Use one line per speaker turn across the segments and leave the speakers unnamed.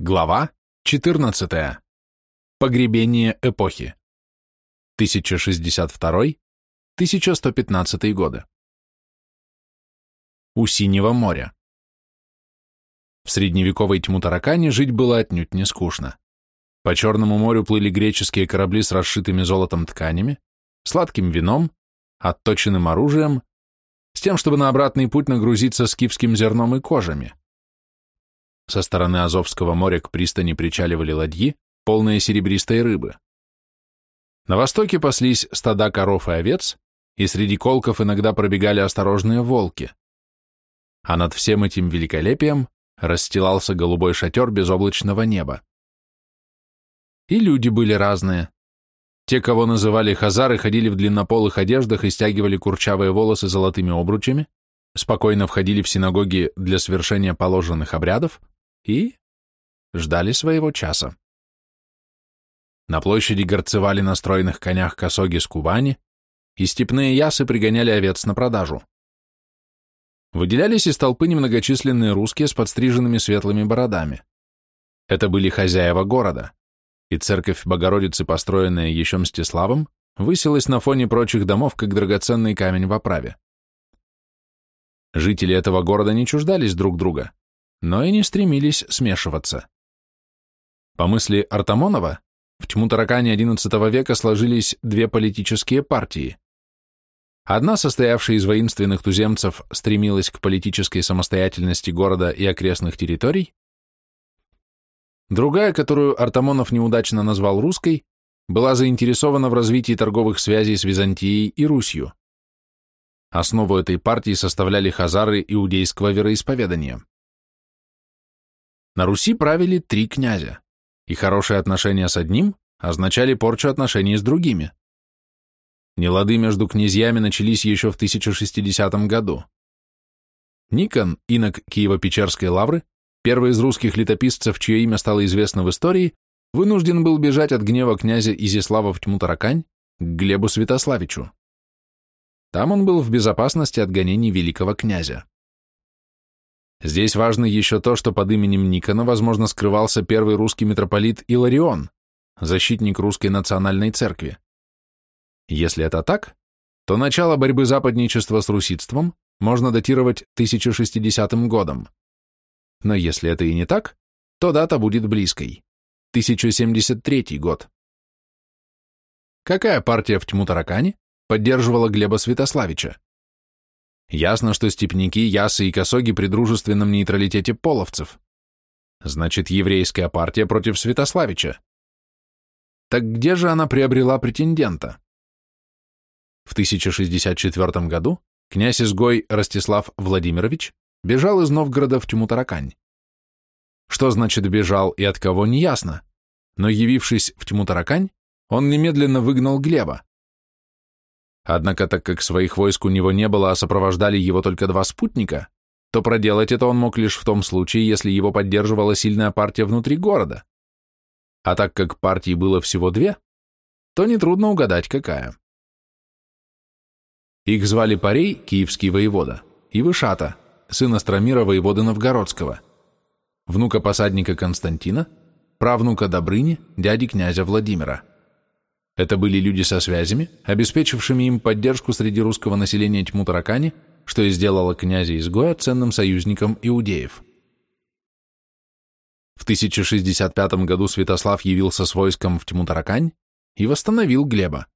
Глава 14. Погребение эпохи. 1062-1115 годы. У Синего моря. В средневековой Тьму-Таракане жить было отнюдь не скучно. По Черному морю плыли греческие корабли с расшитыми золотом тканями, сладким вином, отточенным оружием, с тем, чтобы на обратный путь нагрузиться скифским зерном и кожами. Со стороны Азовского моря к пристани причаливали ладьи, полные серебристой рыбы. На востоке паслись стада коров и овец, и среди колков иногда пробегали осторожные волки. А над всем этим великолепием расстилался голубой шатер безоблачного неба. И люди были разные. Те, кого называли хазары, ходили в длиннополых одеждах и стягивали курчавые волосы золотыми обручами, спокойно входили в синагоги для совершения положенных обрядов и ждали своего часа. На площади горцевали на стройных конях косоги с Кубани, и степные ясы пригоняли овец на продажу. Выделялись из толпы немногочисленные русские с подстриженными светлыми бородами. Это были хозяева города и церковь Богородицы, построенная еще Мстиславом, высилась на фоне прочих домов, как драгоценный камень в оправе. Жители этого города не чуждались друг друга, но и не стремились смешиваться. По мысли Артамонова, в тьму таракане XI века сложились две политические партии. Одна, состоявшая из воинственных туземцев, стремилась к политической самостоятельности города и окрестных территорий, Другая, которую Артамонов неудачно назвал русской, была заинтересована в развитии торговых связей с Византией и Русью. Основу этой партии составляли хазары иудейского вероисповедания. На Руси правили три князя, и хорошие отношения с одним означали порчу отношений с другими. Нелады между князьями начались еще в 1060 году. Никон, инок Киево-Печерской лавры, первый из русских летописцев, чье имя стало известно в истории, вынужден был бежать от гнева князя Изяслава в Тьму-Таракань к Глебу Святославичу. Там он был в безопасности от гонений великого князя. Здесь важно еще то, что под именем Никона, возможно, скрывался первый русский митрополит Иларион, защитник русской национальной церкви. Если это так, то начало борьбы западничества с русидством можно датировать 1060 годом. Но если это и не так, то дата будет близкой. 1073 год. Какая партия в тьму таракани поддерживала Глеба Святославича? Ясно, что степняки, ясы и косоги при дружественном нейтралитете половцев. Значит, еврейская партия против Святославича. Так где же она приобрела претендента? В 1064 году князь-изгой Ростислав Владимирович Бежал из Новгорода в Тьму-Таракань. Что значит бежал и от кого, неясно, но явившись в Тьму-Таракань, он немедленно выгнал Глеба. Однако, так как своих войск у него не было, а сопровождали его только два спутника, то проделать это он мог лишь в том случае, если его поддерживала сильная партия внутри города. А так как партий было всего две, то нетрудно угадать, какая. Их звали Парей, киевский воевода, и Вышата, сына Стромира воеводы Новгородского, внука посадника Константина, правнука Добрыни, дяди князя Владимира. Это были люди со связями, обеспечившими им поддержку среди русского населения тьму таракани, что и сделало князя-изгоя ценным союзником иудеев. В 1065 году Святослав явился с войском в тьму таракань и восстановил Глеба.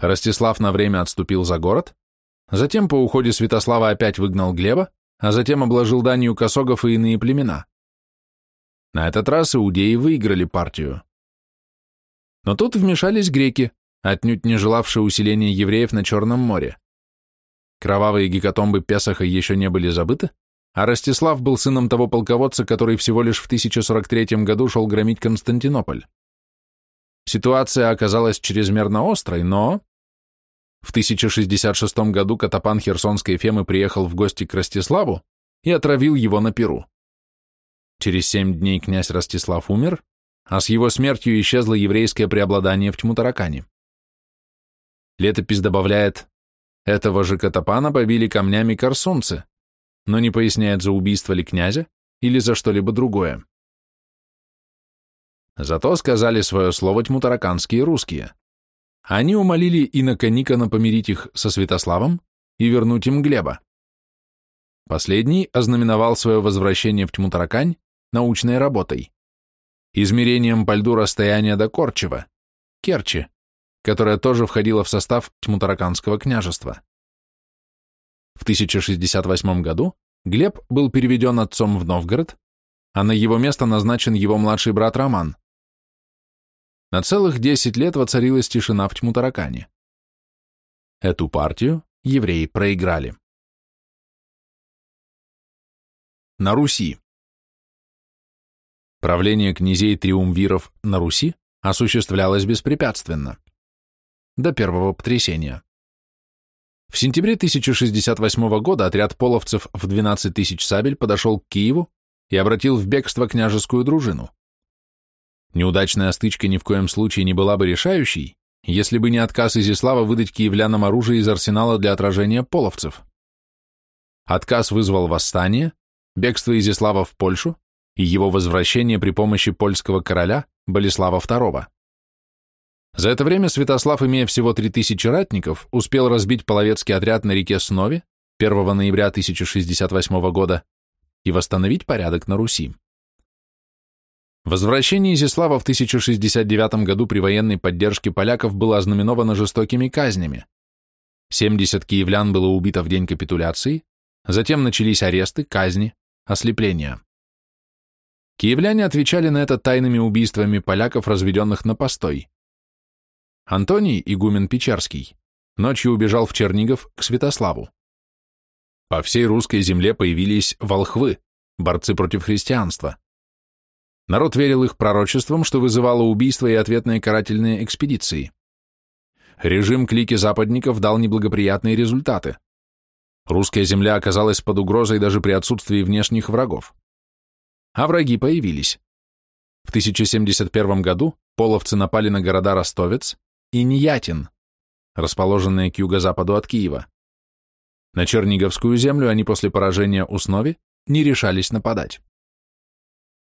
Ростислав на время отступил за город, Затем по уходе Святослава опять выгнал Глеба, а затем обложил данью косогов и иные племена. На этот раз иудеи выиграли партию. Но тут вмешались греки, отнюдь не желавшие усиления евреев на Черном море. Кровавые гекатомбы Песаха еще не были забыты, а Ростислав был сыном того полководца, который всего лишь в 1043 году шел громить Константинополь. Ситуация оказалась чрезмерно острой, но в 1066 году Катапан Херсонской Фемы приехал в гости к Ростиславу и отравил его на Перу. Через семь дней князь Ростислав умер, а с его смертью исчезло еврейское преобладание в Тьмутаракане. Летопись добавляет, этого же Катапана побили камнями корсунцы, но не поясняет, за убийство ли князя или за что-либо другое. Зато сказали свое слово тьмутараканские русские. Они умолили инока Никона помирить их со Святославом и вернуть им Глеба. Последний ознаменовал свое возвращение в Тьмутаракань научной работой, измерением по льду расстояния до Корчева, Керчи, которая тоже входила в состав Тьмутараканского княжества. В 1068 году Глеб был переведен отцом в Новгород, а на его место назначен его младший брат Роман. На целых 10 лет воцарилась тишина в Тьмутаракане. Эту партию евреи проиграли. На Руси Правление князей-триумвиров на Руси осуществлялось беспрепятственно. До первого потрясения. В сентябре 1068 года отряд половцев в 12 тысяч сабель подошел к Киеву и обратил в бегство княжескую дружину. Неудачная стычка ни в коем случае не была бы решающей, если бы не отказ Изяслава выдать киевлянам оружие из арсенала для отражения половцев. Отказ вызвал восстание, бегство Изяслава в Польшу и его возвращение при помощи польского короля Болеслава II. За это время Святослав, имея всего 3000 ратников, успел разбить половецкий отряд на реке Снове 1 ноября 1068 года и восстановить порядок на Руси. Возвращение Изяслава в 1069 году при военной поддержке поляков было ознаменовано жестокими казнями. 70 киевлян было убито в день капитуляции, затем начались аресты, казни, ослепления. Киевляне отвечали на это тайными убийствами поляков, разведенных на постой. Антоний, игумен Печерский, ночью убежал в Чернигов к Святославу. По всей русской земле появились волхвы, борцы против христианства. Народ верил их пророчествам, что вызывало убийства и ответные карательные экспедиции. Режим клики западников дал неблагоприятные результаты. Русская земля оказалась под угрозой даже при отсутствии внешних врагов. А враги появились. В 1071 году половцы напали на города Ростовец, и Ниятин, расположенные к юго-западу от Киева. На Черниговскую землю они после поражения у Снови не решались нападать.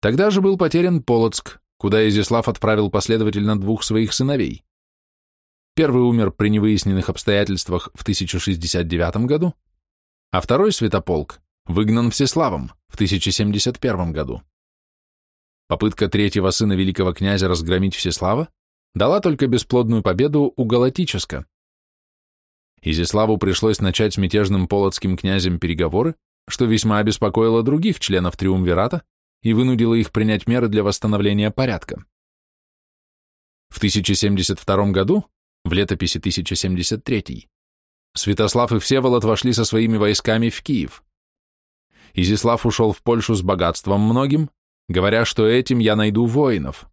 Тогда же был потерян Полоцк, куда Изяслав отправил последовательно двух своих сыновей. Первый умер при невыясненных обстоятельствах в 1069 году, а второй святополк выгнан Всеславом в 1071 году. Попытка третьего сына великого князя разгромить Всеслава дала только бесплодную победу у Галатическа. Изиславу пришлось начать с мятежным полоцким князем переговоры, что весьма обеспокоило других членов Триумвирата и вынудило их принять меры для восстановления порядка. В 1072 году, в летописи 1073, Святослав и Всеволод вошли со своими войсками в Киев. Изислав ушел в Польшу с богатством многим, говоря, что этим я найду воинов.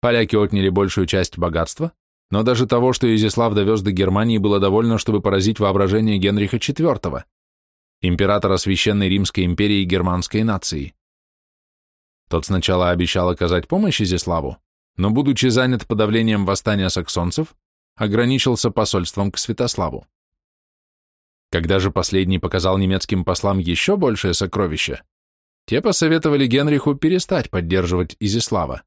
Поляки отняли большую часть богатства, но даже того, что Изяслав довез до Германии, было довольно, чтобы поразить воображение Генриха IV, императора Священной Римской империи и германской нации. Тот сначала обещал оказать помощь Изяславу, но, будучи занят подавлением восстания саксонцев, ограничился посольством к Святославу. Когда же последний показал немецким послам еще большее сокровище, те посоветовали Генриху перестать поддерживать Изяслава.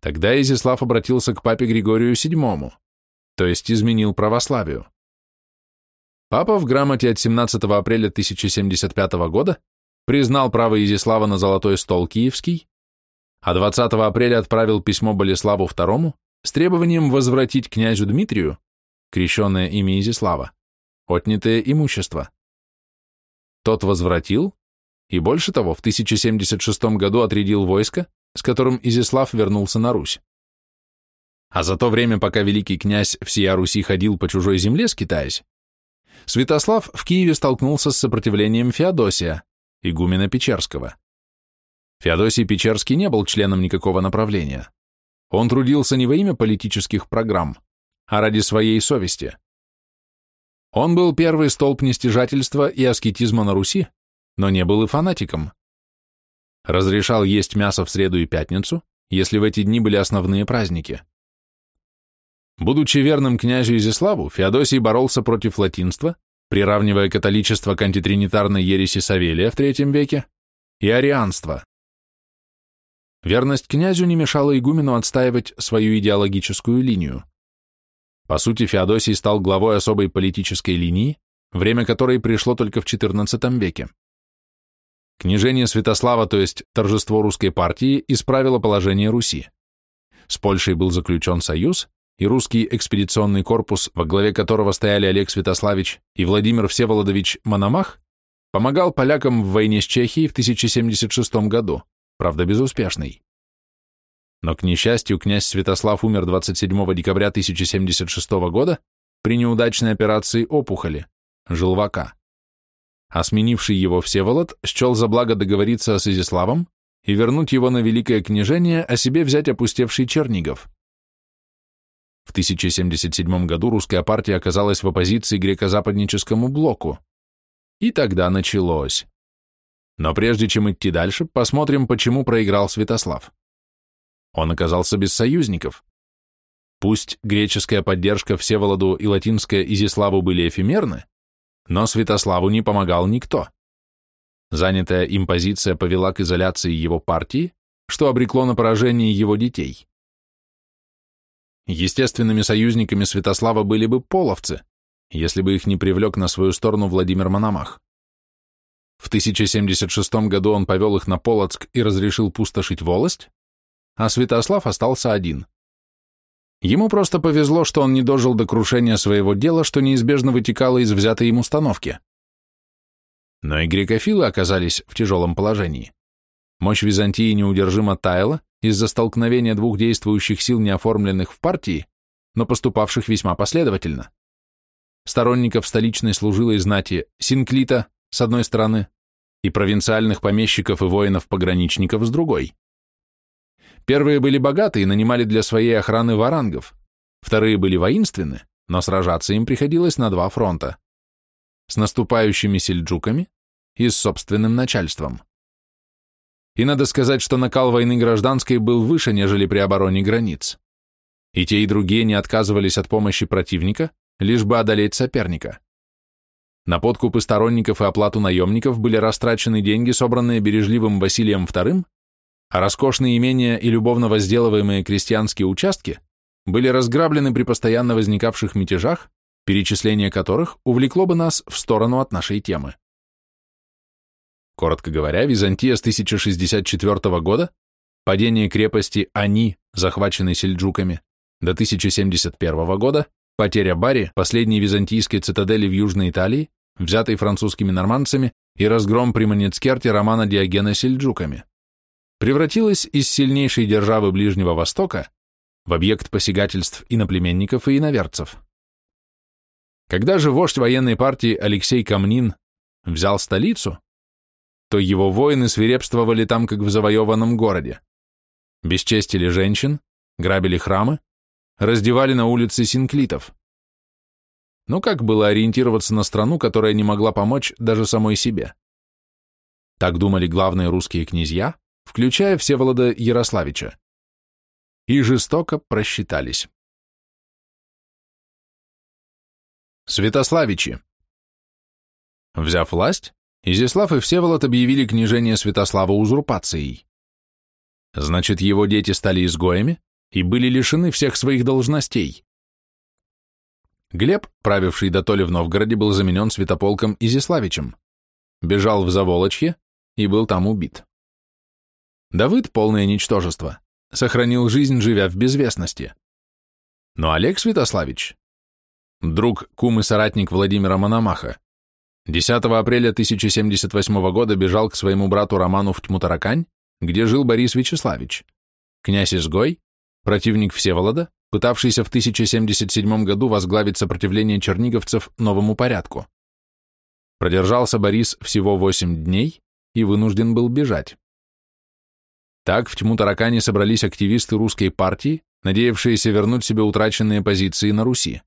Тогда Изяслав обратился к папе Григорию VII, то есть изменил православию. Папа в грамоте от 17 апреля 1075 года признал право Изяслава на золотой стол киевский, а 20 апреля отправил письмо Болеславу II с требованием возвратить князю Дмитрию, крещенное имя Изяслава, отнятое имущество. Тот возвратил, и больше того, в 1076 году отрядил войско, с которым Изяслав вернулся на Русь. А за то время, пока великий князь всея Руси ходил по чужой земле, скитаясь, Святослав в Киеве столкнулся с сопротивлением Феодосия, игумена Печерского. Феодосий Печерский не был членом никакого направления. Он трудился не во имя политических программ, а ради своей совести. Он был первый столб нестяжательства и аскетизма на Руси, но не был и фанатиком. Разрешал есть мясо в среду и пятницу, если в эти дни были основные праздники. Будучи верным князю Изяславу, Феодосий боролся против латинства, приравнивая католичество к антитринитарной ереси Савелия в III веке и арианство. верность князю не мешала игумену отстаивать свою идеологическую линию. По сути, Феодосий стал главой особой политической линии, время которой пришло только в XIV веке. Княжение Святослава, то есть торжество русской партии, исправило положение Руси. С Польшей был заключен союз, и русский экспедиционный корпус, во главе которого стояли Олег Святославич и Владимир Всеволодович Мономах, помогал полякам в войне с Чехией в 1076 году, правда безуспешной. Но, к несчастью, князь Святослав умер 27 декабря 1076 года при неудачной операции опухоли, желвака. А сменивший его Всеволод счел за благо договориться с Изяславом и вернуть его на Великое княжение, а себе взять опустевший Чернигов. В 1077 году русская партия оказалась в оппозиции греко-западническому блоку. И тогда началось. Но прежде чем идти дальше, посмотрим, почему проиграл Святослав. Он оказался без союзников. Пусть греческая поддержка Всеволоду и латинская Изиславу были эфемерны, но Святославу не помогал никто. Занятая им позиция повела к изоляции его партии, что обрекло на поражение его детей. Естественными союзниками Святослава были бы половцы, если бы их не привлек на свою сторону Владимир Мономах. В 1076 году он повел их на Полоцк и разрешил пустошить волость, а Святослав остался один. Ему просто повезло, что он не дожил до крушения своего дела, что неизбежно вытекало из взятой им установки. Но и грекофилы оказались в тяжелом положении. Мощь Византии неудержимо таяла из-за столкновения двух действующих сил, не оформленных в партии, но поступавших весьма последовательно. Сторонников столичной служилой знати Синклита, с одной стороны, и провинциальных помещиков и воинов-пограничников с другой. Первые были богаты и нанимали для своей охраны варангов, вторые были воинственны, но сражаться им приходилось на два фронта – с наступающими сельджуками и с собственным начальством. И надо сказать, что накал войны гражданской был выше, нежели при обороне границ. И те, и другие не отказывались от помощи противника, лишь бы одолеть соперника. На подкупы сторонников и оплату наемников были растрачены деньги, собранные бережливым Василием II а роскошные имения и любовно возделываемые крестьянские участки были разграблены при постоянно возникавших мятежах, перечисление которых увлекло бы нас в сторону от нашей темы. Коротко говоря, Византия с 1064 года, падение крепости Ани, захваченной сельджуками, до 1071 года, потеря Бари, последней византийской цитадели в Южной Италии, взятой французскими нормандцами, и разгром при Манецкерте романа Диогена сельджуками превратилась из сильнейшей державы Ближнего Востока в объект посягательств иноплеменников и иноверцев. Когда же вождь военной партии Алексей Камнин взял столицу, то его воины свирепствовали там, как в завоеванном городе. Бесчестили женщин, грабили храмы, раздевали на улице синклитов. Но как было ориентироваться на страну, которая не могла помочь даже самой себе? Так думали главные русские князья, включая Всеволода Ярославича, и жестоко просчитались. Святославичи Взяв власть, Изяслав и Всеволод объявили княжение Святослава узурпацией. Значит, его дети стали изгоями и были лишены всех своих должностей. Глеб, правивший до толи в Новгороде, был заменен святополком Изяславичем, бежал в Заволочье и был там убит. Давыд, полное ничтожество, сохранил жизнь, живя в безвестности. Но Олег Святославич, друг, кум и соратник Владимира Мономаха, 10 апреля 1078 года бежал к своему брату Роману в Тьмутаракань, где жил Борис Вячеславич, князь-изгой, противник Всеволода, пытавшийся в 1077 году возглавить сопротивление черниговцев новому порядку. Продержался Борис всего 8 дней и вынужден был бежать. Так в тьму таракани собрались активисты русской партии, надеявшиеся вернуть себе утраченные позиции на Руси.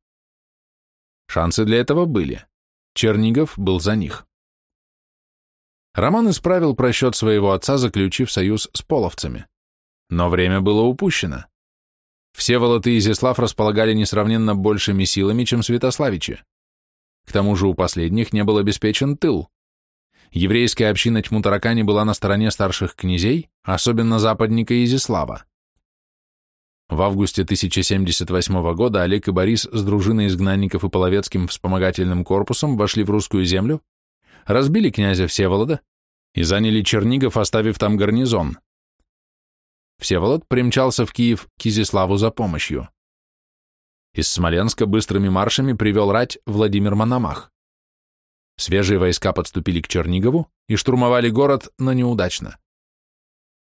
Шансы для этого были. Чернигов был за них. Роман исправил просчет своего отца, заключив союз с половцами. Но время было упущено. Всеволод и Изяслав располагали несравненно большими силами, чем Святославичи. К тому же у последних не был обеспечен тыл. Еврейская община Тьму-Таракани была на стороне старших князей, особенно западника Изислава. В августе 1078 года Олег и Борис с дружиной изгнанников и половецким вспомогательным корпусом вошли в русскую землю, разбили князя Всеволода и заняли Чернигов, оставив там гарнизон. Всеволод примчался в Киев к Изиславу за помощью. Из Смоленска быстрыми маршами привел рать Владимир Мономах. Свежие войска подступили к Чернигову и штурмовали город, но неудачно.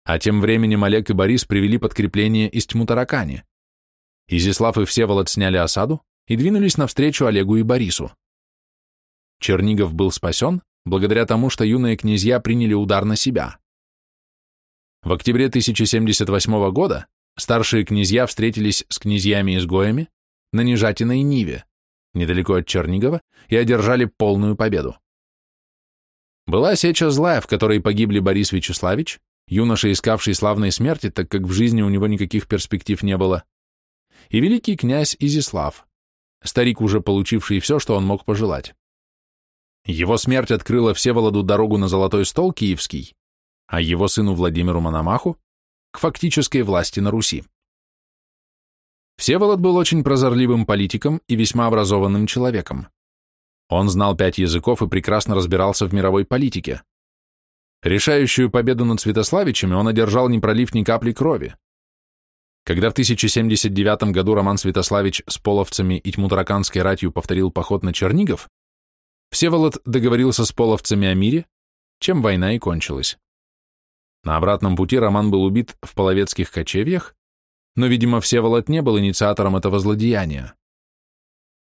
А тем временем Олег и Борис привели подкрепление из Тьму-Таракани. Изяслав и Всеволод сняли осаду и двинулись навстречу Олегу и Борису. Чернигов был спасен благодаря тому, что юные князья приняли удар на себя. В октябре 1078 года старшие князья встретились с князьями-изгоями на Нежатиной Ниве, недалеко от Чернигова, и одержали полную победу. Была сеча злая, в которой погибли Борис Вячеславич, юноша, искавший славной смерти, так как в жизни у него никаких перспектив не было, и великий князь Изислав, старик, уже получивший все, что он мог пожелать. Его смерть открыла Всеволоду дорогу на золотой стол киевский, а его сыну Владимиру Мономаху – к фактической власти на Руси. Всеволод был очень прозорливым политиком и весьма образованным человеком. Он знал пять языков и прекрасно разбирался в мировой политике. Решающую победу над Святославичами он одержал, не пролив ни капли крови. Когда в 1079 году Роман Святославич с половцами и тьмутараканской ратью повторил поход на Чернигов, Всеволод договорился с половцами о мире, чем война и кончилась. На обратном пути Роман был убит в половецких кочевьях, но, видимо, Всеволод не был инициатором этого злодеяния.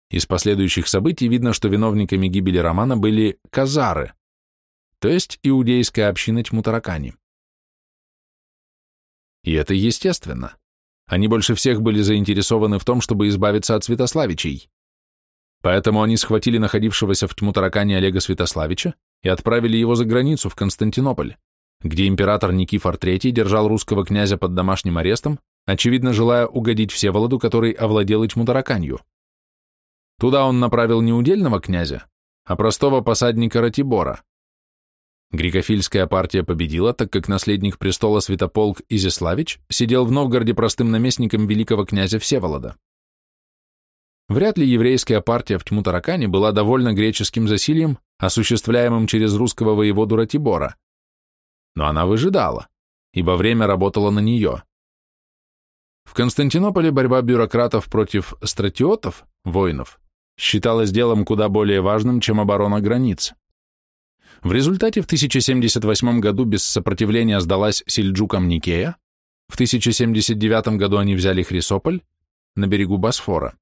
Из последующих событий видно, что виновниками гибели Романа были казары, то есть иудейская община Тьмутаракани. И это естественно. Они больше всех были заинтересованы в том, чтобы избавиться от Святославичей. Поэтому они схватили находившегося в Тьмутаракане Олега Святославича и отправили его за границу в Константинополь, где император Никифор III держал русского князя под домашним арестом очевидно желая угодить Всеволоду, который овладел Ичмутараканью. Туда он направил не удельного князя, а простого посадника Ратибора. Грекофильская партия победила, так как наследник престола Святополк Изяславич сидел в Новгороде простым наместником великого князя Всеволода. Вряд ли еврейская партия в Тьмутаракане была довольна греческим засильем, осуществляемым через русского воеводу Ратибора. Но она выжидала, ибо время работало на нее. В Константинополе борьба бюрократов против стратиотов, воинов, считалась делом куда более важным, чем оборона границ. В результате в 1078 году без сопротивления сдалась сельджукам Никея, в 1079 году они взяли Хрисополь на берегу Босфора.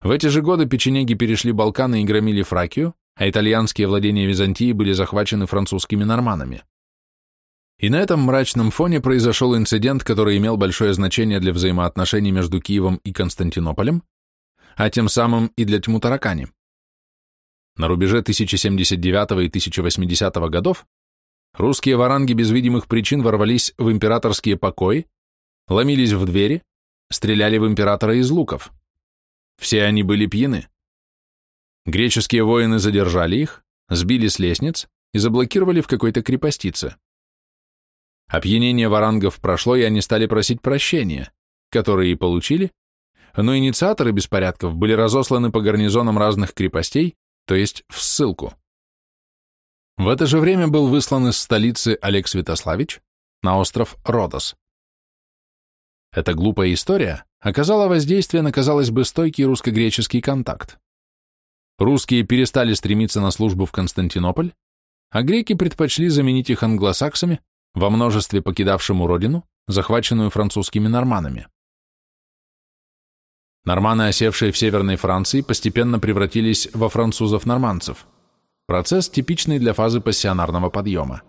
В эти же годы печенеги перешли Балканы и громили Фракию, а итальянские владения Византии были захвачены французскими норманами. И на этом мрачном фоне произошел инцидент, который имел большое значение для взаимоотношений между Киевом и Константинополем, а тем самым и для Тьмутаракани. На рубеже 1079 и 1080 годов русские варанги без видимых причин ворвались в императорские покои, ломились в двери, стреляли в императора из луков. Все они были пьяны. Греческие воины задержали их, сбили с лестниц и заблокировали в какой-то крепостице. Опьянение варангов прошло, и они стали просить прощения, которые и получили, но инициаторы беспорядков были разосланы по гарнизонам разных крепостей, то есть в ссылку. В это же время был выслан из столицы Олег Святославич на остров Родос. Эта глупая история оказала воздействие на, казалось бы, стойкий русско-греческий контакт. Русские перестали стремиться на службу в Константинополь, а греки предпочли заменить их англосаксами, во множестве покидавшему родину, захваченную французскими норманами. Норманы, осевшие в Северной Франции, постепенно превратились во французов-норманцев. Процесс типичный для фазы пассионарного подъема.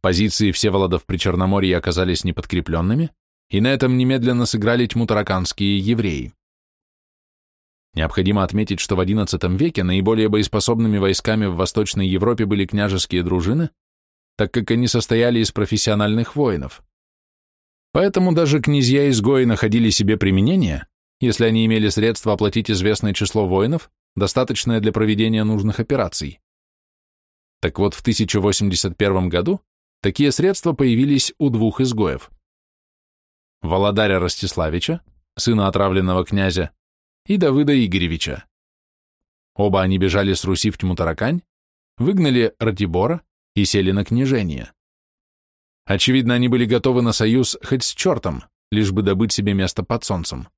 Позиции Всеволода в Причерноморье оказались неподкрепленными, и на этом немедленно сыграли тьму тараканские евреи. Необходимо отметить, что в XI веке наиболее боеспособными войсками в Восточной Европе были княжеские дружины, так как они состояли из профессиональных воинов. Поэтому даже князья-изгои находили себе применение, если они имели средства оплатить известное число воинов, достаточное для проведения нужных операций. Так вот, в 1081 году такие средства появились у двух изгоев. Володаря Ростиславича, сына отравленного князя, и Давыда Игоревича. Оба они бежали с Руси в Тьму-Таракань, выгнали Ратибора и сели на княжение. Очевидно, они были готовы на союз хоть с чертом, лишь бы добыть себе место под солнцем.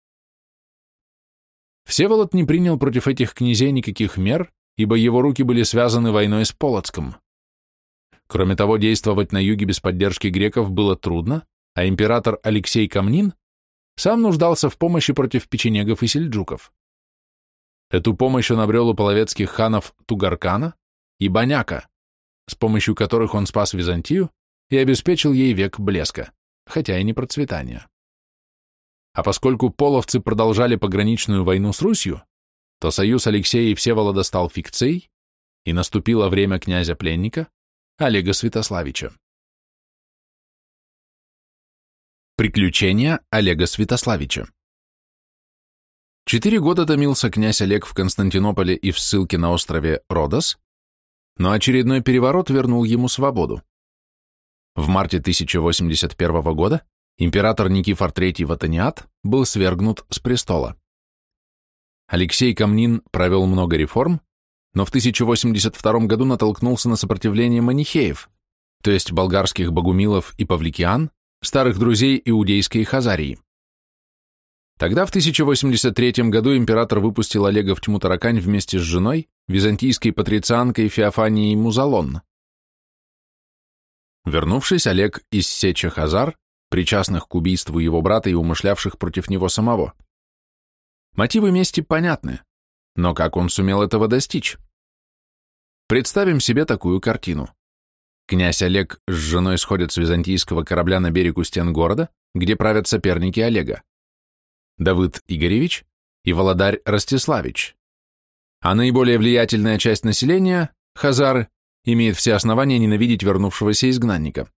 Всеволод не принял против этих князей никаких мер, ибо его руки были связаны войной с Полоцком. Кроме того, действовать на юге без поддержки греков было трудно, а император Алексей Камнин сам нуждался в помощи против печенегов и сельджуков. Эту помощь он обрел у половецких ханов Тугаркана и Баняка, с помощью которых он спас Византию и обеспечил ей век блеска, хотя и не процветания. А поскольку половцы продолжали пограничную войну с Русью, то союз Алексея и Всеволода стал фикцией, и наступило время князя-пленника Олега Святославича. Приключения Олега Святославича Четыре года томился князь Олег в Константинополе и в ссылке на острове Родос, но очередной переворот вернул ему свободу. В марте 1081 года император Никифор III Ватаниат был свергнут с престола. Алексей Камнин провел много реформ, но в 1082 году натолкнулся на сопротивление манихеев, то есть болгарских богумилов и павликиан, старых друзей иудейской Хазарии. Тогда, в 1083 году, император выпустил Олега в тьму таракань вместе с женой, византийской патрицианкой Феофанией Музалон. Вернувшись, Олег из Сеча Хазар, причастных к убийству его брата и умышлявших против него самого. Мотивы мести понятны, но как он сумел этого достичь? Представим себе такую картину. Князь Олег с женой сходят с византийского корабля на берег у стен города, где правят соперники Олега. Давыд Игоревич и Володарь Ростиславич. А наиболее влиятельная часть населения, хазары, имеет все основания ненавидеть вернувшегося изгнанника.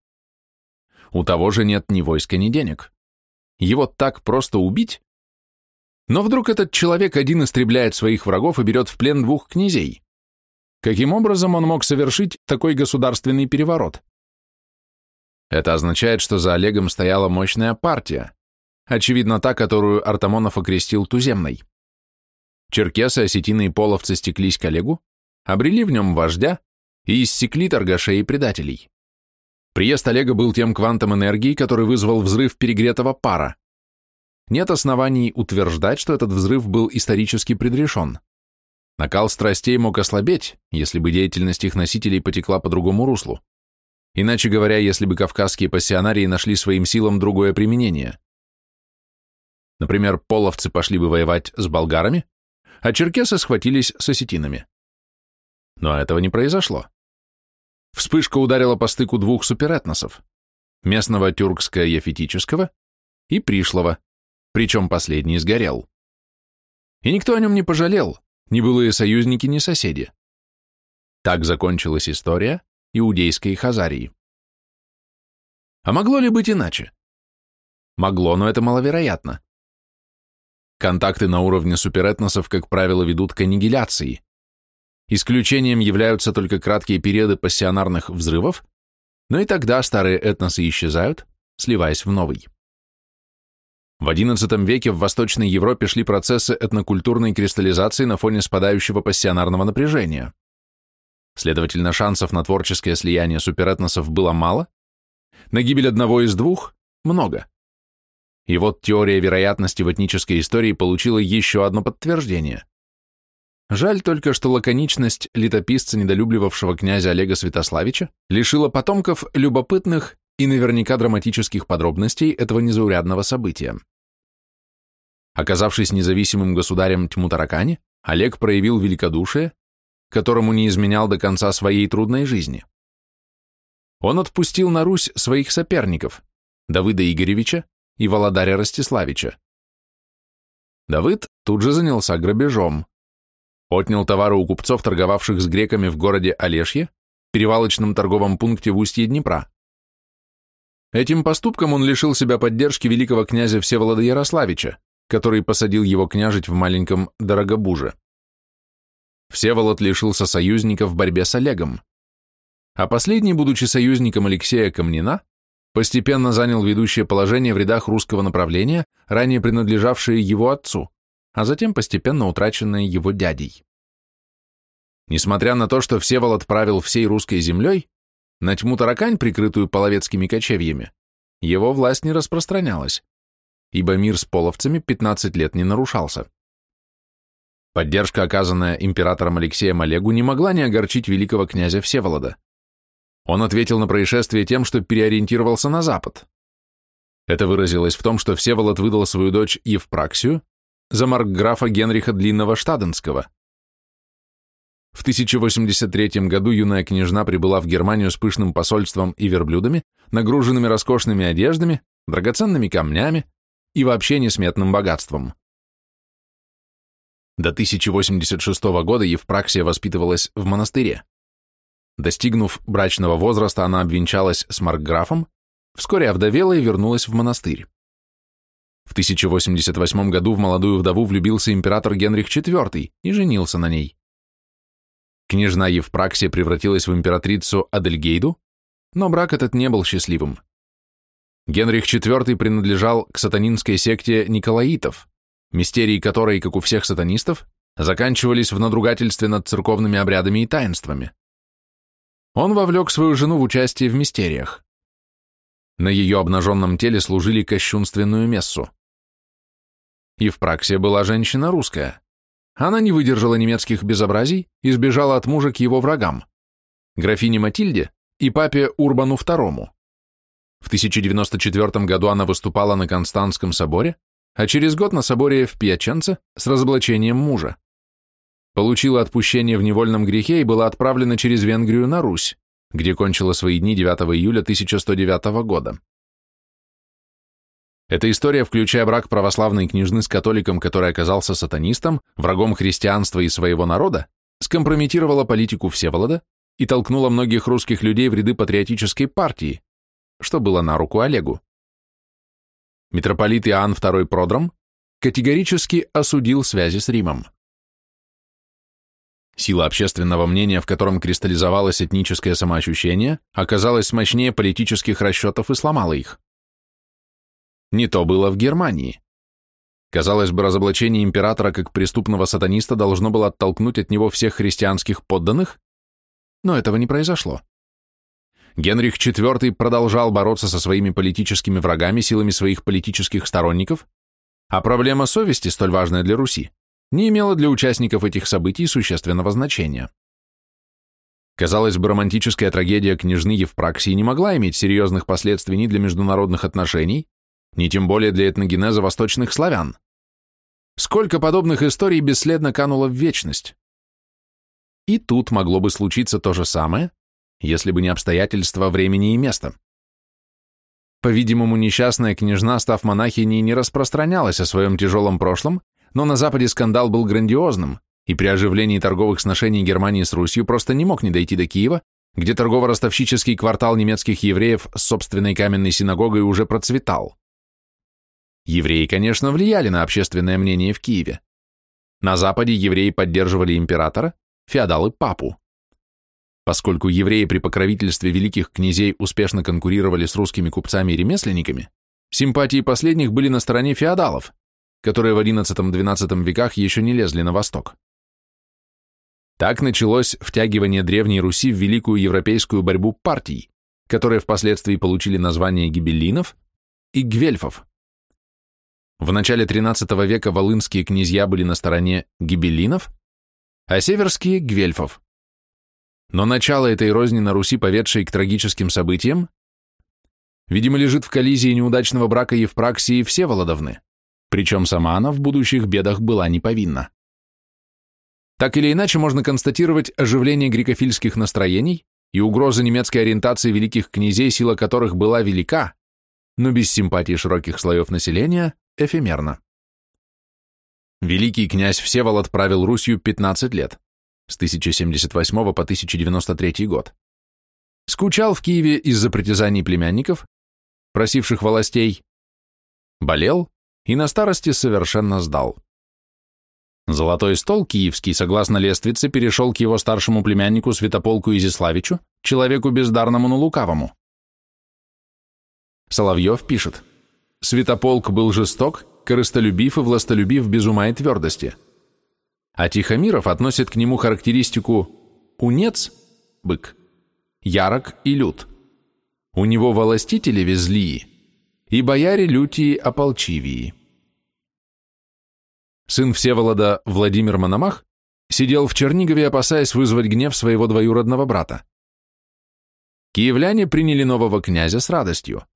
У того же нет ни войска, ни денег. Его так просто убить? Но вдруг этот человек один истребляет своих врагов и берет в плен двух князей. Каким образом он мог совершить такой государственный переворот? Это означает, что за Олегом стояла мощная партия, очевидно та, которую Артамонов окрестил туземной. Черкесы, осетины и половцы стеклись к Олегу, обрели в нем вождя и иссекли торгашей и предателей. Приезд Олега был тем квантом энергии, который вызвал взрыв перегретого пара. Нет оснований утверждать, что этот взрыв был исторически предрешен. Накал страстей мог ослабеть, если бы деятельность их носителей потекла по другому руслу. Иначе говоря, если бы кавказские пассионарии нашли своим силам другое применение. Например, половцы пошли бы воевать с болгарами, а черкесы схватились с осетинами. Но этого не произошло. Вспышка ударила по стыку двух суперэтносов – местного тюркско-яфетического и пришлого, причем последний сгорел. И никто о нем не пожалел, ни былые союзники, ни соседи. Так закончилась история иудейской Хазарии. А могло ли быть иначе? Могло, но это маловероятно. Контакты на уровне суперэтносов, как правило, ведут к аннигиляции. Исключением являются только краткие периоды пассионарных взрывов, но и тогда старые этносы исчезают, сливаясь в новый. В XI веке в Восточной Европе шли процессы этнокультурной кристаллизации на фоне спадающего пассионарного напряжения. Следовательно, шансов на творческое слияние суперэтносов было мало, на гибель одного из двух – много. И вот теория вероятности в этнической истории получила еще одно подтверждение. Жаль только, что лаконичность летописца, недолюбливавшего князя Олега Святославича, лишила потомков любопытных и наверняка драматических подробностей этого незаурядного события. Оказавшись независимым государем Тьму-Таракани, Олег проявил великодушие, которому не изменял до конца своей трудной жизни. Он отпустил на Русь своих соперников, Давыда Игоревича и Володаря Ростиславича. Давыд тут же занялся грабежом. Отнял товары у купцов, торговавших с греками в городе Олешье, перевалочном торговом пункте в устье Днепра. Этим поступком он лишил себя поддержки великого князя Всеволода Ярославича, который посадил его княжить в маленьком Дорогобуже. Всеволод лишился союзника в борьбе с Олегом. А последний, будучи союзником Алексея Камнина, постепенно занял ведущее положение в рядах русского направления, ранее принадлежавшее его отцу, а затем постепенно утраченное его дядей. Несмотря на то, что Всеволод правил всей русской землей, на тьму таракань, прикрытую половецкими кочевьями, его власть не распространялась, ибо мир с половцами 15 лет не нарушался. Поддержка, оказанная императором Алексеем Олегу, не могла не огорчить великого князя Всеволода. Он ответил на происшествие тем, что переориентировался на запад. Это выразилось в том, что Всеволод выдал свою дочь Евпраксию за маркграфа Генриха Длинного Штаденского. В 1083 году юная княжна прибыла в Германию с пышным посольством и верблюдами, нагруженными роскошными одеждами, драгоценными камнями и вообще несметным богатством. До 1086 года Евпраксия воспитывалась в монастыре. Достигнув брачного возраста, она обвенчалась с маркграфом, вскоре овдовела и вернулась в монастырь. В 1088 году в молодую вдову влюбился император Генрих IV и женился на ней. Княжна Евпраксия превратилась в императрицу Адельгейду, но брак этот не был счастливым. Генрих IV принадлежал к сатанинской секте Николаитов, мистерии которой, как у всех сатанистов, заканчивались в надругательстве над церковными обрядами и таинствами. Он вовлек свою жену в участие в мистериях. На ее обнаженном теле служили кощунственную мессу. Евпраксия была женщина русская. Она не выдержала немецких безобразий и сбежала от мужа к его врагам, графине Матильде и папе Урбану II. В 1094 году она выступала на Константском соборе, а через год на соборе в Пьяченце с разоблачением мужа получила отпущение в невольном грехе и была отправлена через Венгрию на Русь, где кончила свои дни 9 июля 1109 года. Эта история, включая брак православной княжны с католиком, который оказался сатанистом, врагом христианства и своего народа, скомпрометировала политику Всеволода и толкнула многих русских людей в ряды патриотической партии, что было на руку Олегу. Митрополит Иоанн II Продром категорически осудил связи с Римом. Сила общественного мнения, в котором кристаллизовалось этническое самоощущение, оказалась мощнее политических расчетов и сломала их. Не то было в Германии. Казалось бы, разоблачение императора как преступного сатаниста должно было оттолкнуть от него всех христианских подданных, но этого не произошло. Генрих IV продолжал бороться со своими политическими врагами силами своих политических сторонников, а проблема совести, столь важная для Руси, не имела для участников этих событий существенного значения. Казалось бы, романтическая трагедия княжны Евпраксии не могла иметь серьезных последствий ни для международных отношений, ни тем более для этногенеза восточных славян. Сколько подобных историй бесследно кануло в вечность. И тут могло бы случиться то же самое, если бы не обстоятельства времени и места. По-видимому, несчастная княжна, став монахиней, не распространялась о своем тяжелом прошлом но на Западе скандал был грандиозным, и при оживлении торговых сношений Германии с Русью просто не мог не дойти до Киева, где торгово-ростовщический квартал немецких евреев с собственной каменной синагогой уже процветал. Евреи, конечно, влияли на общественное мнение в Киеве. На Западе евреи поддерживали императора, феодалы – папу. Поскольку евреи при покровительстве великих князей успешно конкурировали с русскими купцами и ремесленниками, симпатии последних были на стороне феодалов, которые в XI-XII веках еще не лезли на восток. Так началось втягивание Древней Руси в великую европейскую борьбу партий, которые впоследствии получили название гибеллинов и гвельфов. В начале XIII века волынские князья были на стороне гибеллинов, а северские – гвельфов. Но начало этой розни на Руси, поведшей к трагическим событиям, видимо, лежит в коллизии неудачного брака Евпраксии и Всеволодовны причем сама она в будущих бедах была не повинна. Так или иначе, можно констатировать оживление грекофильских настроений и угрозы немецкой ориентации великих князей, сила которых была велика, но без симпатии широких слоев населения эфемерна. Великий князь Всеволод правил Русью 15 лет, с 1078 по 1093 год. Скучал в Киеве из-за притязаний племянников, просивших властей, болел и на старости совершенно сдал. Золотой стол киевский, согласно лествице, перешел к его старшему племяннику Святополку Изиславичу, человеку бездарному, но лукавому. Соловьев пишет, «Святополк был жесток, корыстолюбив и властолюбив без ума и твердости. А Тихомиров относит к нему характеристику «унец» – бык, ярок и лют. У него волостители везлии, и бояре лютии ополчивии. Сын Всеволода Владимир Мономах сидел в Чернигове, опасаясь вызвать гнев своего двоюродного брата. Киевляне приняли нового князя с радостью.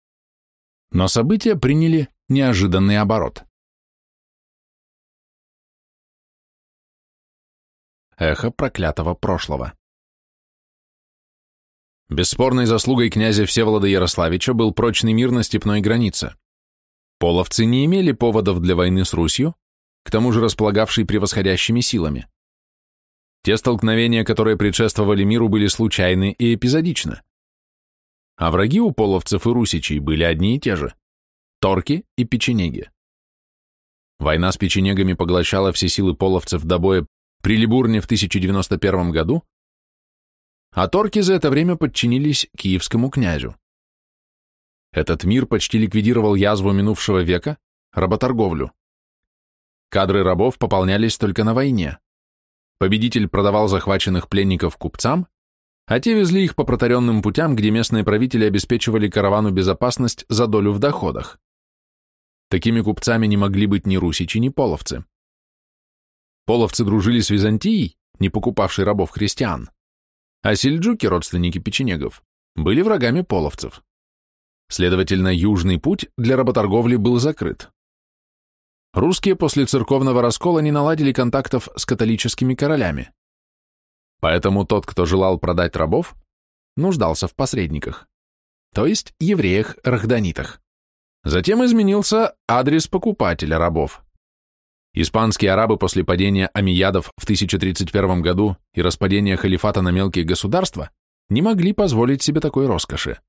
Но события приняли неожиданный оборот. Эхо проклятого прошлого. Бесспорной заслугой князя Всеволода Ярославича был прочный мир на степной границе. Половцы не имели поводов для войны с Русью, к тому же располагавшей превосходящими силами. Те столкновения, которые предшествовали миру, были случайны и эпизодичны. А враги у половцев и русичей были одни и те же – торки и печенеги. Война с печенегами поглощала все силы половцев до боя при Либурне в 1091 году, а торки за это время подчинились киевскому князю. Этот мир почти ликвидировал язву минувшего века – работорговлю. Кадры рабов пополнялись только на войне. Победитель продавал захваченных пленников купцам, а те везли их по протаренным путям, где местные правители обеспечивали каравану безопасность за долю в доходах. Такими купцами не могли быть ни русичи, ни половцы. Половцы дружили с Византией, не покупавшей рабов христиан, а сельджуки, родственники печенегов, были врагами половцев. Следовательно, южный путь для работорговли был закрыт. Русские после церковного раскола не наладили контактов с католическими королями. Поэтому тот, кто желал продать рабов, нуждался в посредниках, то есть евреях-рахданитах. Затем изменился адрес покупателя рабов. Испанские арабы после падения амиядов в 1031 году и распадения халифата на мелкие государства не могли позволить себе такой роскоши.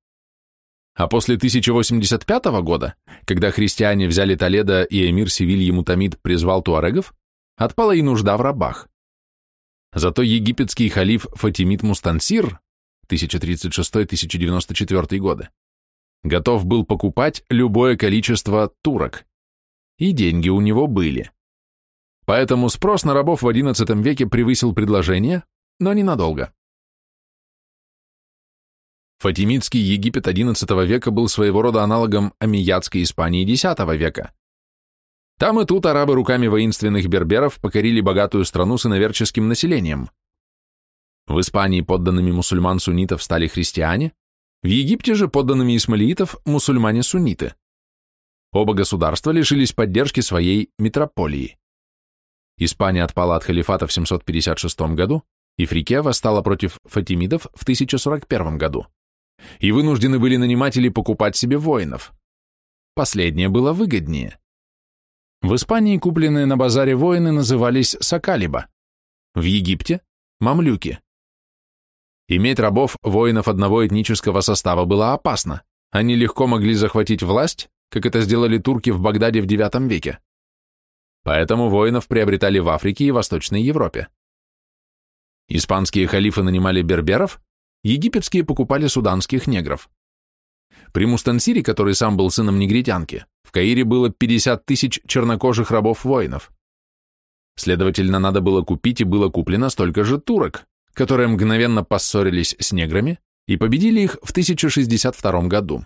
А после 1085 года, когда христиане взяли Толедо и эмир Севильи Мутамид призвал туарегов, отпала и нужда в рабах. Зато египетский халиф Фатимид Мустансир 1036-1094 годы готов был покупать любое количество турок. И деньги у него были. Поэтому спрос на рабов в XI веке превысил предложение, но ненадолго. Фатимидский Египет XI века был своего рода аналогом Амиядской Испании X века. Там и тут арабы руками воинственных берберов покорили богатую страну с иноверческим населением. В Испании подданными мусульман-суннитов стали христиане, в Египте же подданными исмаилитов мусульмане-сунниты. Оба государства лишились поддержки своей метрополии. Испания отпала от халифата в 756 году, и Фрике восстала против фатимидов в 1041 году. И вынуждены были нанимать или покупать себе воинов. Последнее было выгоднее. В Испании купленные на базаре воины назывались сакалиба, в Египте – мамлюки. Иметь рабов, воинов одного этнического состава было опасно. Они легко могли захватить власть, как это сделали турки в Багдаде в IX веке. Поэтому воинов приобретали в Африке и Восточной Европе. Испанские халифы нанимали берберов, египетские покупали суданских негров. При Мустансире, который сам был сыном негритянки, в Каире было 50 тысяч чернокожих рабов-воинов. Следовательно, надо было купить и было куплено столько же турок, которые мгновенно поссорились с неграми и победили их в 1062 году.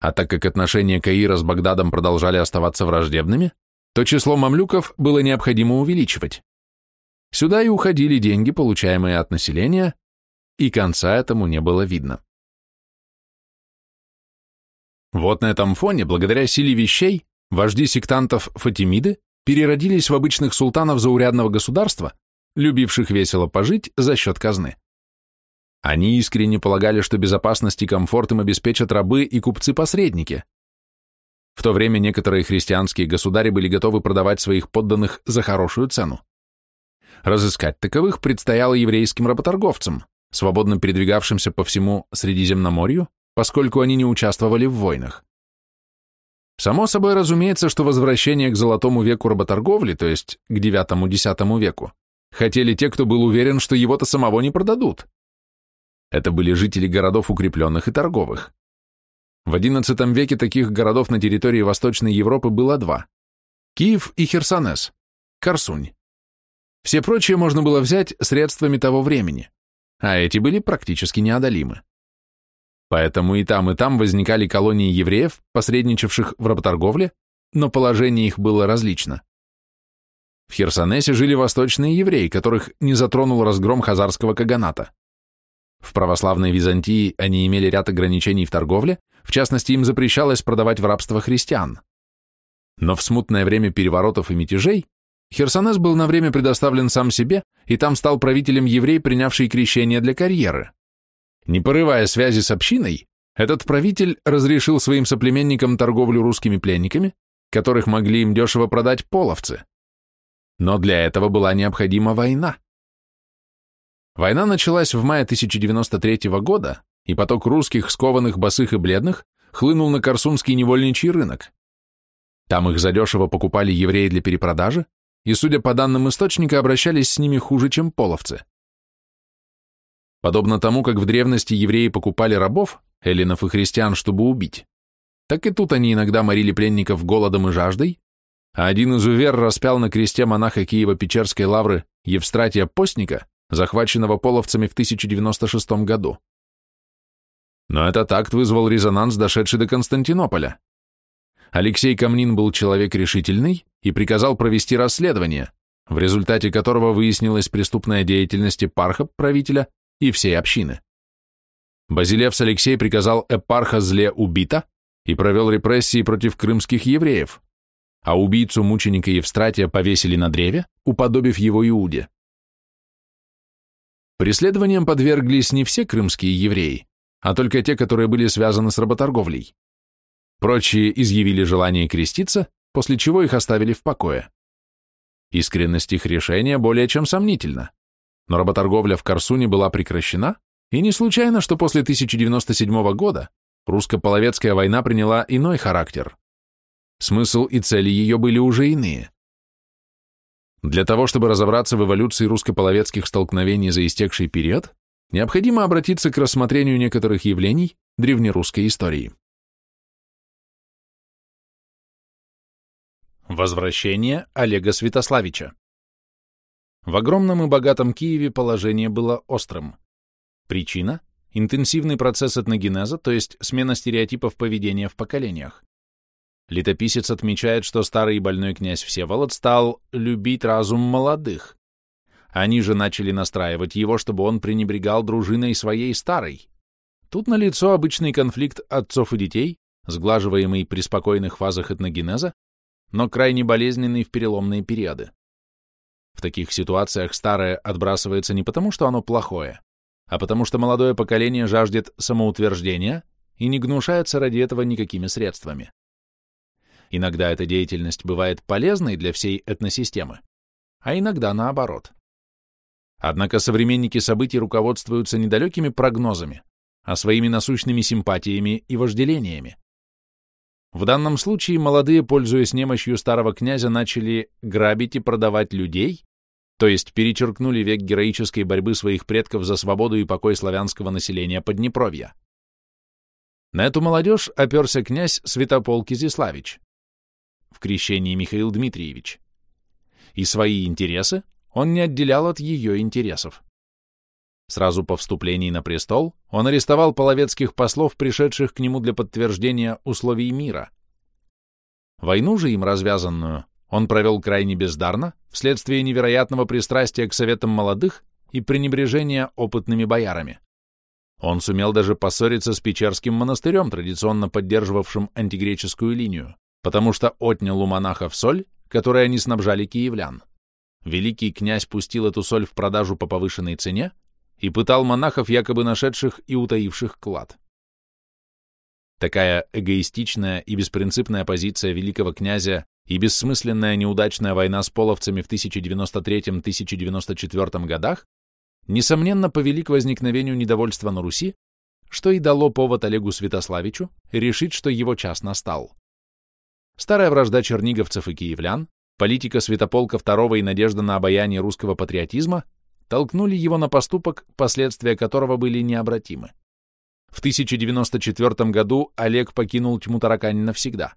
А так как отношения Каира с Багдадом продолжали оставаться враждебными, то число мамлюков было необходимо увеличивать. Сюда и уходили деньги, получаемые от населения, и конца этому не было видно. Вот на этом фоне, благодаря силе вещей, вожди сектантов Фатимиды переродились в обычных султанов заурядного государства, любивших весело пожить за счет казны. Они искренне полагали, что безопасность и комфорт им обеспечат рабы и купцы-посредники, в то время некоторые христианские государи были готовы продавать своих подданных за хорошую цену. Разыскать таковых предстояло еврейским работорговцам, свободно передвигавшимся по всему Средиземноморью, поскольку они не участвовали в войнах. Само собой разумеется, что возвращение к золотому веку работорговли, то есть к IX-X веку, хотели те, кто был уверен, что его-то самого не продадут. Это были жители городов укрепленных и торговых. В XI веке таких городов на территории Восточной Европы было два – Киев и Херсонес, Корсунь. Все прочие можно было взять средствами того времени, а эти были практически неодолимы. Поэтому и там, и там возникали колонии евреев, посредничавших в работорговле, но положение их было различно. В Херсонесе жили восточные евреи, которых не затронул разгром хазарского каганата. В православной Византии они имели ряд ограничений в торговле, в частности, им запрещалось продавать в рабство христиан. Но в смутное время переворотов и мятежей Херсонес был на время предоставлен сам себе, и там стал правителем еврей, принявший крещение для карьеры. Не порывая связи с общиной, этот правитель разрешил своим соплеменникам торговлю русскими пленниками, которых могли им дешево продать половцы. Но для этого была необходима война. Война началась в мае 1093 года, и поток русских, скованных, босых и бледных, хлынул на Корсунский невольничий рынок. Там их задешево покупали евреи для перепродажи, и, судя по данным источника, обращались с ними хуже, чем половцы. Подобно тому, как в древности евреи покупали рабов, эллинов и христиан, чтобы убить, так и тут они иногда морили пленников голодом и жаждой, а один из увер распял на кресте монаха Киева-Печерской лавры Евстратия Постника, захваченного половцами в 1096 году. Но этот акт вызвал резонанс, дошедший до Константинополя. Алексей Камнин был человек решительный и приказал провести расследование, в результате которого выяснилась преступная деятельность епарха, правителя и всей общины. Базилевс Алексей приказал епарха зле убита и провел репрессии против крымских евреев, а убийцу мученика Евстратия повесили на древе, уподобив его Иуде. Преследованием подверглись не все крымские евреи, а только те, которые были связаны с работорговлей. Прочие изъявили желание креститься, после чего их оставили в покое. Искренность их решения более чем сомнительна, но работорговля в Корсуне была прекращена, и не случайно, что после 1097 года русско-половецкая война приняла иной характер. Смысл и цели ее были уже иные. Для того, чтобы разобраться в эволюции русско-половецких столкновений за истекший период, необходимо обратиться к рассмотрению некоторых явлений древнерусской истории. Возвращение Олега Святославича В огромном и богатом Киеве положение было острым. Причина – интенсивный процесс этногенеза, то есть смена стереотипов поведения в поколениях. Летописец отмечает, что старый и больной князь Всеволод стал любить разум молодых. Они же начали настраивать его, чтобы он пренебрегал дружиной своей старой. Тут налицо обычный конфликт отцов и детей, сглаживаемый при спокойных фазах этногенеза, но крайне болезненный в переломные периоды. В таких ситуациях старое отбрасывается не потому, что оно плохое, а потому что молодое поколение жаждет самоутверждения и не гнушается ради этого никакими средствами. Иногда эта деятельность бывает полезной для всей этносистемы, а иногда наоборот. Однако современники событий руководствуются недалекими прогнозами, а своими насущными симпатиями и вожделениями. В данном случае молодые, пользуясь немощью старого князя, начали грабить и продавать людей, то есть перечеркнули век героической борьбы своих предков за свободу и покой славянского населения Поднепровья. На эту молодежь оперся князь Святопол Кизиславич в крещении Михаил Дмитриевич. И свои интересы он не отделял от ее интересов. Сразу по вступлении на престол он арестовал половецких послов, пришедших к нему для подтверждения условий мира. Войну же им развязанную он провел крайне бездарно, вследствие невероятного пристрастия к советам молодых и пренебрежения опытными боярами. Он сумел даже поссориться с Печерским монастырем, традиционно поддерживавшим антигреческую линию потому что отнял у монахов соль, которой они снабжали киевлян. Великий князь пустил эту соль в продажу по повышенной цене и пытал монахов, якобы нашедших и утаивших клад. Такая эгоистичная и беспринципная позиция великого князя и бессмысленная неудачная война с половцами в 1093-1094 годах несомненно повели к возникновению недовольства на Руси, что и дало повод Олегу Святославичу решить, что его час настал. Старая вражда черниговцев и киевлян, политика Святополка II и надежда на обаяние русского патриотизма толкнули его на поступок, последствия которого были необратимы. В 1094 году Олег покинул тьму таракани навсегда.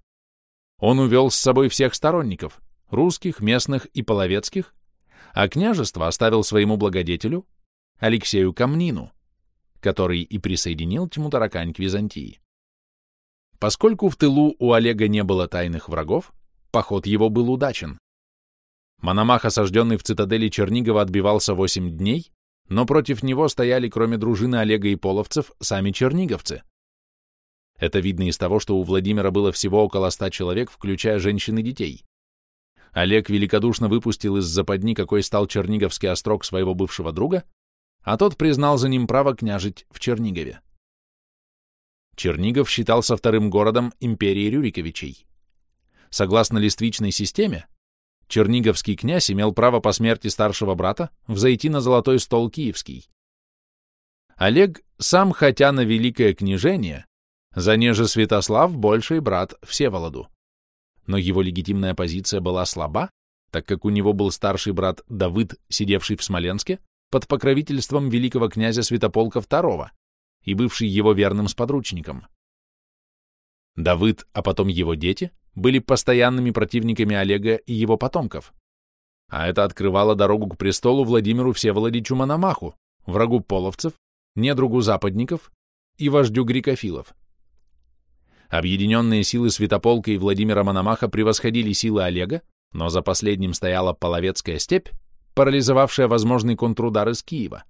Он увел с собой всех сторонников, русских, местных и половецких, а княжество оставил своему благодетелю, Алексею Камнину, который и присоединил тьму таракань к Византии. Поскольку в тылу у Олега не было тайных врагов, поход его был удачен. Мономах, осажденный в цитадели Чернигова, отбивался 8 дней, но против него стояли, кроме дружины Олега и половцев, сами черниговцы. Это видно из того, что у Владимира было всего около ста человек, включая женщин и детей. Олег великодушно выпустил из западни, какой стал Черниговский острог своего бывшего друга, а тот признал за ним право княжить в Чернигове. Чернигов считался вторым городом империи Рюриковичей. Согласно листвичной системе, Черниговский князь имел право по смерти старшего брата взойти на золотой стол киевский. Олег, сам хотя на великое княжение, за неже Святослав больший брат Всеволоду. Но его легитимная позиция была слаба, так как у него был старший брат Давыд, сидевший в Смоленске, под покровительством великого князя Святополка II и бывший его верным сподручником. Давыд, а потом его дети, были постоянными противниками Олега и его потомков. А это открывало дорогу к престолу Владимиру Всеволодичу Мономаху, врагу половцев, недругу западников и вождю грекофилов. Объединенные силы Святополка и Владимира Мономаха превосходили силы Олега, но за последним стояла Половецкая степь, парализовавшая возможный контрудар из Киева.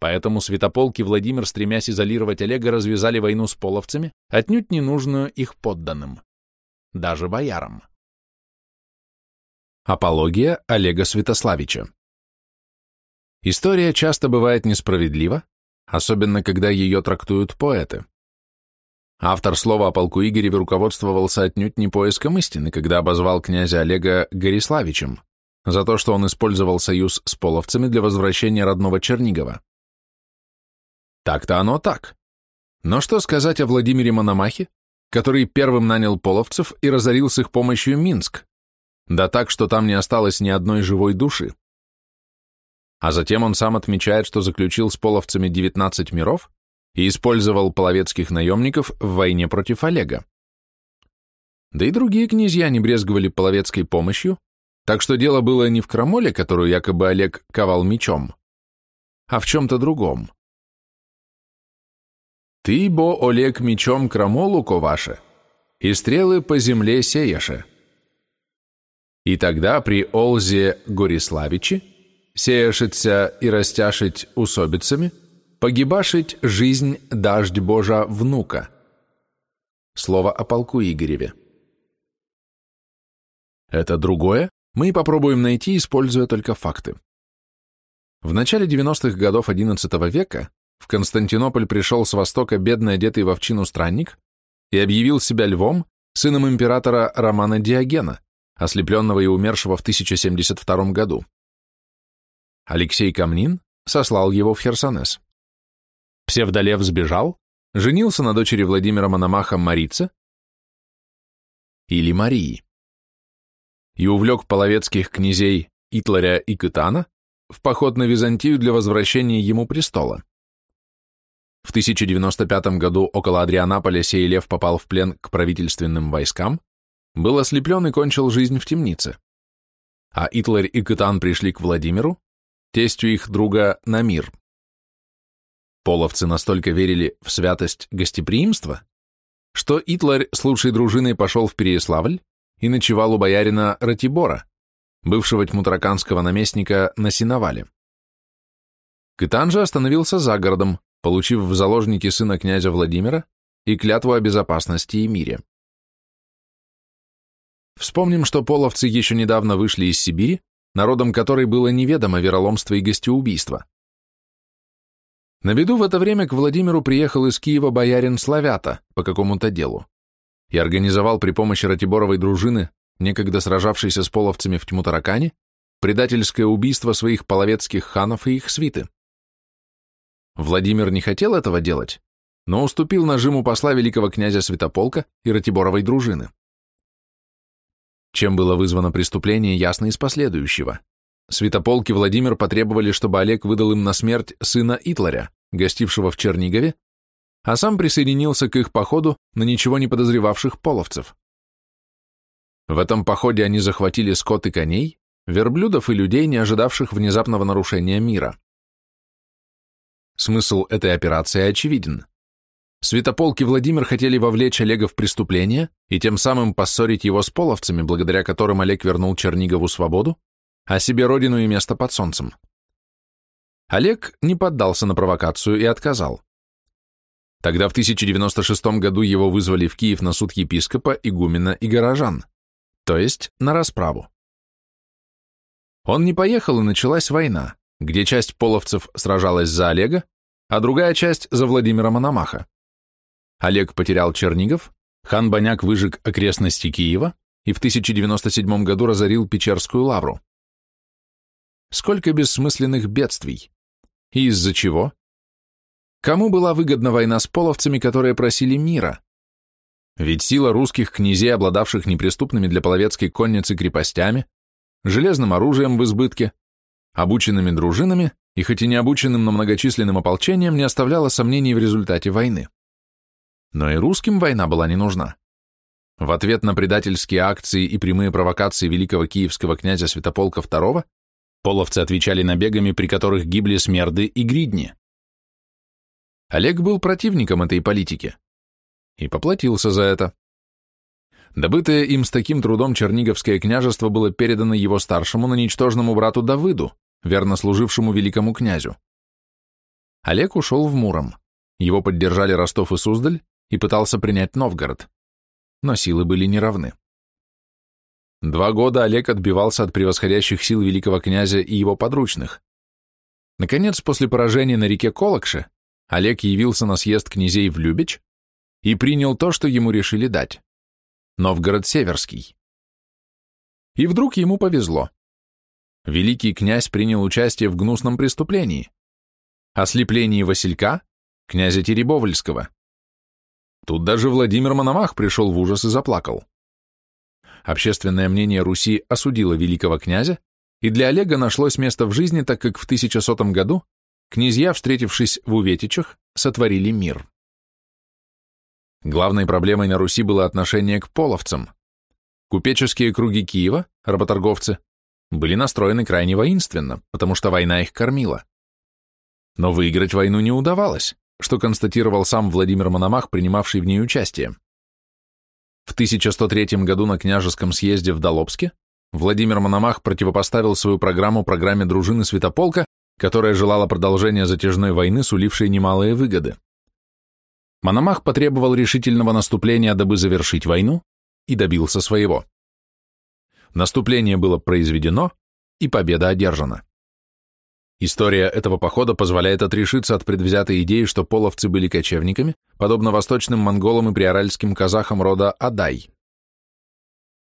Поэтому Святополк и Владимир, стремясь изолировать Олега, развязали войну с половцами, отнюдь ненужную их подданным даже боярам. Апология Олега Святославича История часто бывает несправедлива, особенно когда ее трактуют поэты. Автор слова о полку Игореве руководствовался отнюдь не поиском истины, когда обозвал князя Олега Гориславичем за то, что он использовал союз с половцами для возвращения родного Чернигова. Так-то оно так. Но что сказать о Владимире Мономахе, который первым нанял половцев и разорил с их помощью Минск, да так, что там не осталось ни одной живой души. А затем он сам отмечает, что заключил с половцами 19 миров и использовал половецких наемников в войне против Олега. Да и другие князья не брезговали половецкой помощью, так что дело было не в крамоле, которую якобы Олег ковал мечом, а в чем-то другом. Ты, бо, Олег, мечом крамолу коваше, и стрелы по земле сеяше. И тогда при Олзе Гориславичи сеяшиться и растяшить усобицами, погибашить жизнь дождь Божа внука. Слово о полку Игореве. Это другое мы попробуем найти, используя только факты. В начале 90-х годов XI века в Константинополь пришел с востока бедный одетый в овчину странник и объявил себя львом, сыном императора Романа Диогена, ослепленного и умершего в 1072 году. Алексей Камнин сослал его в Херсонес. Псевдолев сбежал, женился на дочери Владимира Мономаха Марица или Марии и увлек половецких князей Итларя и Кытана в поход на Византию для возвращения ему престола. В 1095 году около Адрианаполя сей лев попал в плен к правительственным войскам, был ослеплен и кончил жизнь в темнице. А Итларь и Кытан пришли к Владимиру, тестю их друга на мир. Половцы настолько верили в святость гостеприимства, что Итларь с лучшей дружиной пошел в Переяславль и ночевал у боярина Ратибора, бывшего тьмутраканского наместника на Синовале. Кытан же остановился за городом, получив в заложники сына князя Владимира и клятву о безопасности и мире. Вспомним, что половцы еще недавно вышли из Сибири, народом которой было неведомо вероломство и гостеубийство. На беду в это время к Владимиру приехал из Киева боярин Славята по какому-то делу и организовал при помощи Ратиборовой дружины, некогда сражавшейся с половцами в Тьму-Таракане, предательское убийство своих половецких ханов и их свиты. Владимир не хотел этого делать, но уступил нажиму посла великого князя Святополка и Ратиборовой дружины. Чем было вызвано преступление, ясно из последующего. Святополки Владимир потребовали, чтобы Олег выдал им на смерть сына Итларя, гостившего в Чернигове, а сам присоединился к их походу на ничего не подозревавших половцев. В этом походе они захватили скот и коней, верблюдов и людей, не ожидавших внезапного нарушения мира. Смысл этой операции очевиден. Святополки Владимир хотели вовлечь Олега в преступление и тем самым поссорить его с половцами, благодаря которым Олег вернул Чернигову свободу, а себе родину и место под солнцем. Олег не поддался на провокацию и отказал. Тогда в 1096 году его вызвали в Киев на суд епископа, игумена и горожан, то есть на расправу. Он не поехал, и началась война, где часть половцев сражалась за Олега, а другая часть за Владимира Мономаха. Олег потерял Чернигов, хан Баняк выжег окрестности Киева и в 1097 году разорил Печерскую лавру. Сколько бессмысленных бедствий. И из-за чего? Кому была выгодна война с половцами, которые просили мира? Ведь сила русских князей, обладавших неприступными для половецкой конницы крепостями, железным оружием в избытке, обученными дружинами и хоть и не обученным, но многочисленным ополчением, не оставляла сомнений в результате войны. Но и русским война была не нужна. В ответ на предательские акции и прямые провокации великого киевского князя Святополка II Половцы отвечали набегами, при которых гибли смерды и гридни. Олег был противником этой политики и поплатился за это. Добытое им с таким трудом Черниговское княжество было передано его старшему, но ничтожному брату Давыду, верно служившему великому князю. Олег ушел в Муром. Его поддержали Ростов и Суздаль и пытался принять Новгород. Но силы были неравны. Два года Олег отбивался от превосходящих сил великого князя и его подручных. Наконец, после поражения на реке Колокше, Олег явился на съезд князей в Любич и принял то, что ему решили дать – Новгород Северский. И вдруг ему повезло. Великий князь принял участие в гнусном преступлении – ослеплении Василька, князя Теребовольского. Тут даже Владимир Мономах пришел в ужас и заплакал общественное мнение Руси осудило великого князя, и для Олега нашлось место в жизни, так как в 1100 году князья, встретившись в Уветичах, сотворили мир. Главной проблемой на Руси было отношение к половцам. Купеческие круги Киева, работорговцы, были настроены крайне воинственно, потому что война их кормила. Но выиграть войну не удавалось, что констатировал сам Владимир Мономах, принимавший в ней участие. В 1103 году на княжеском съезде в Долобске Владимир Мономах противопоставил свою программу программе дружины Святополка, которая желала продолжения затяжной войны, сулившей немалые выгоды. Мономах потребовал решительного наступления, дабы завершить войну, и добился своего. Наступление было произведено, и победа одержана. История этого похода позволяет отрешиться от предвзятой идеи, что половцы были кочевниками, подобно восточным монголам и приоральским казахам рода Адай.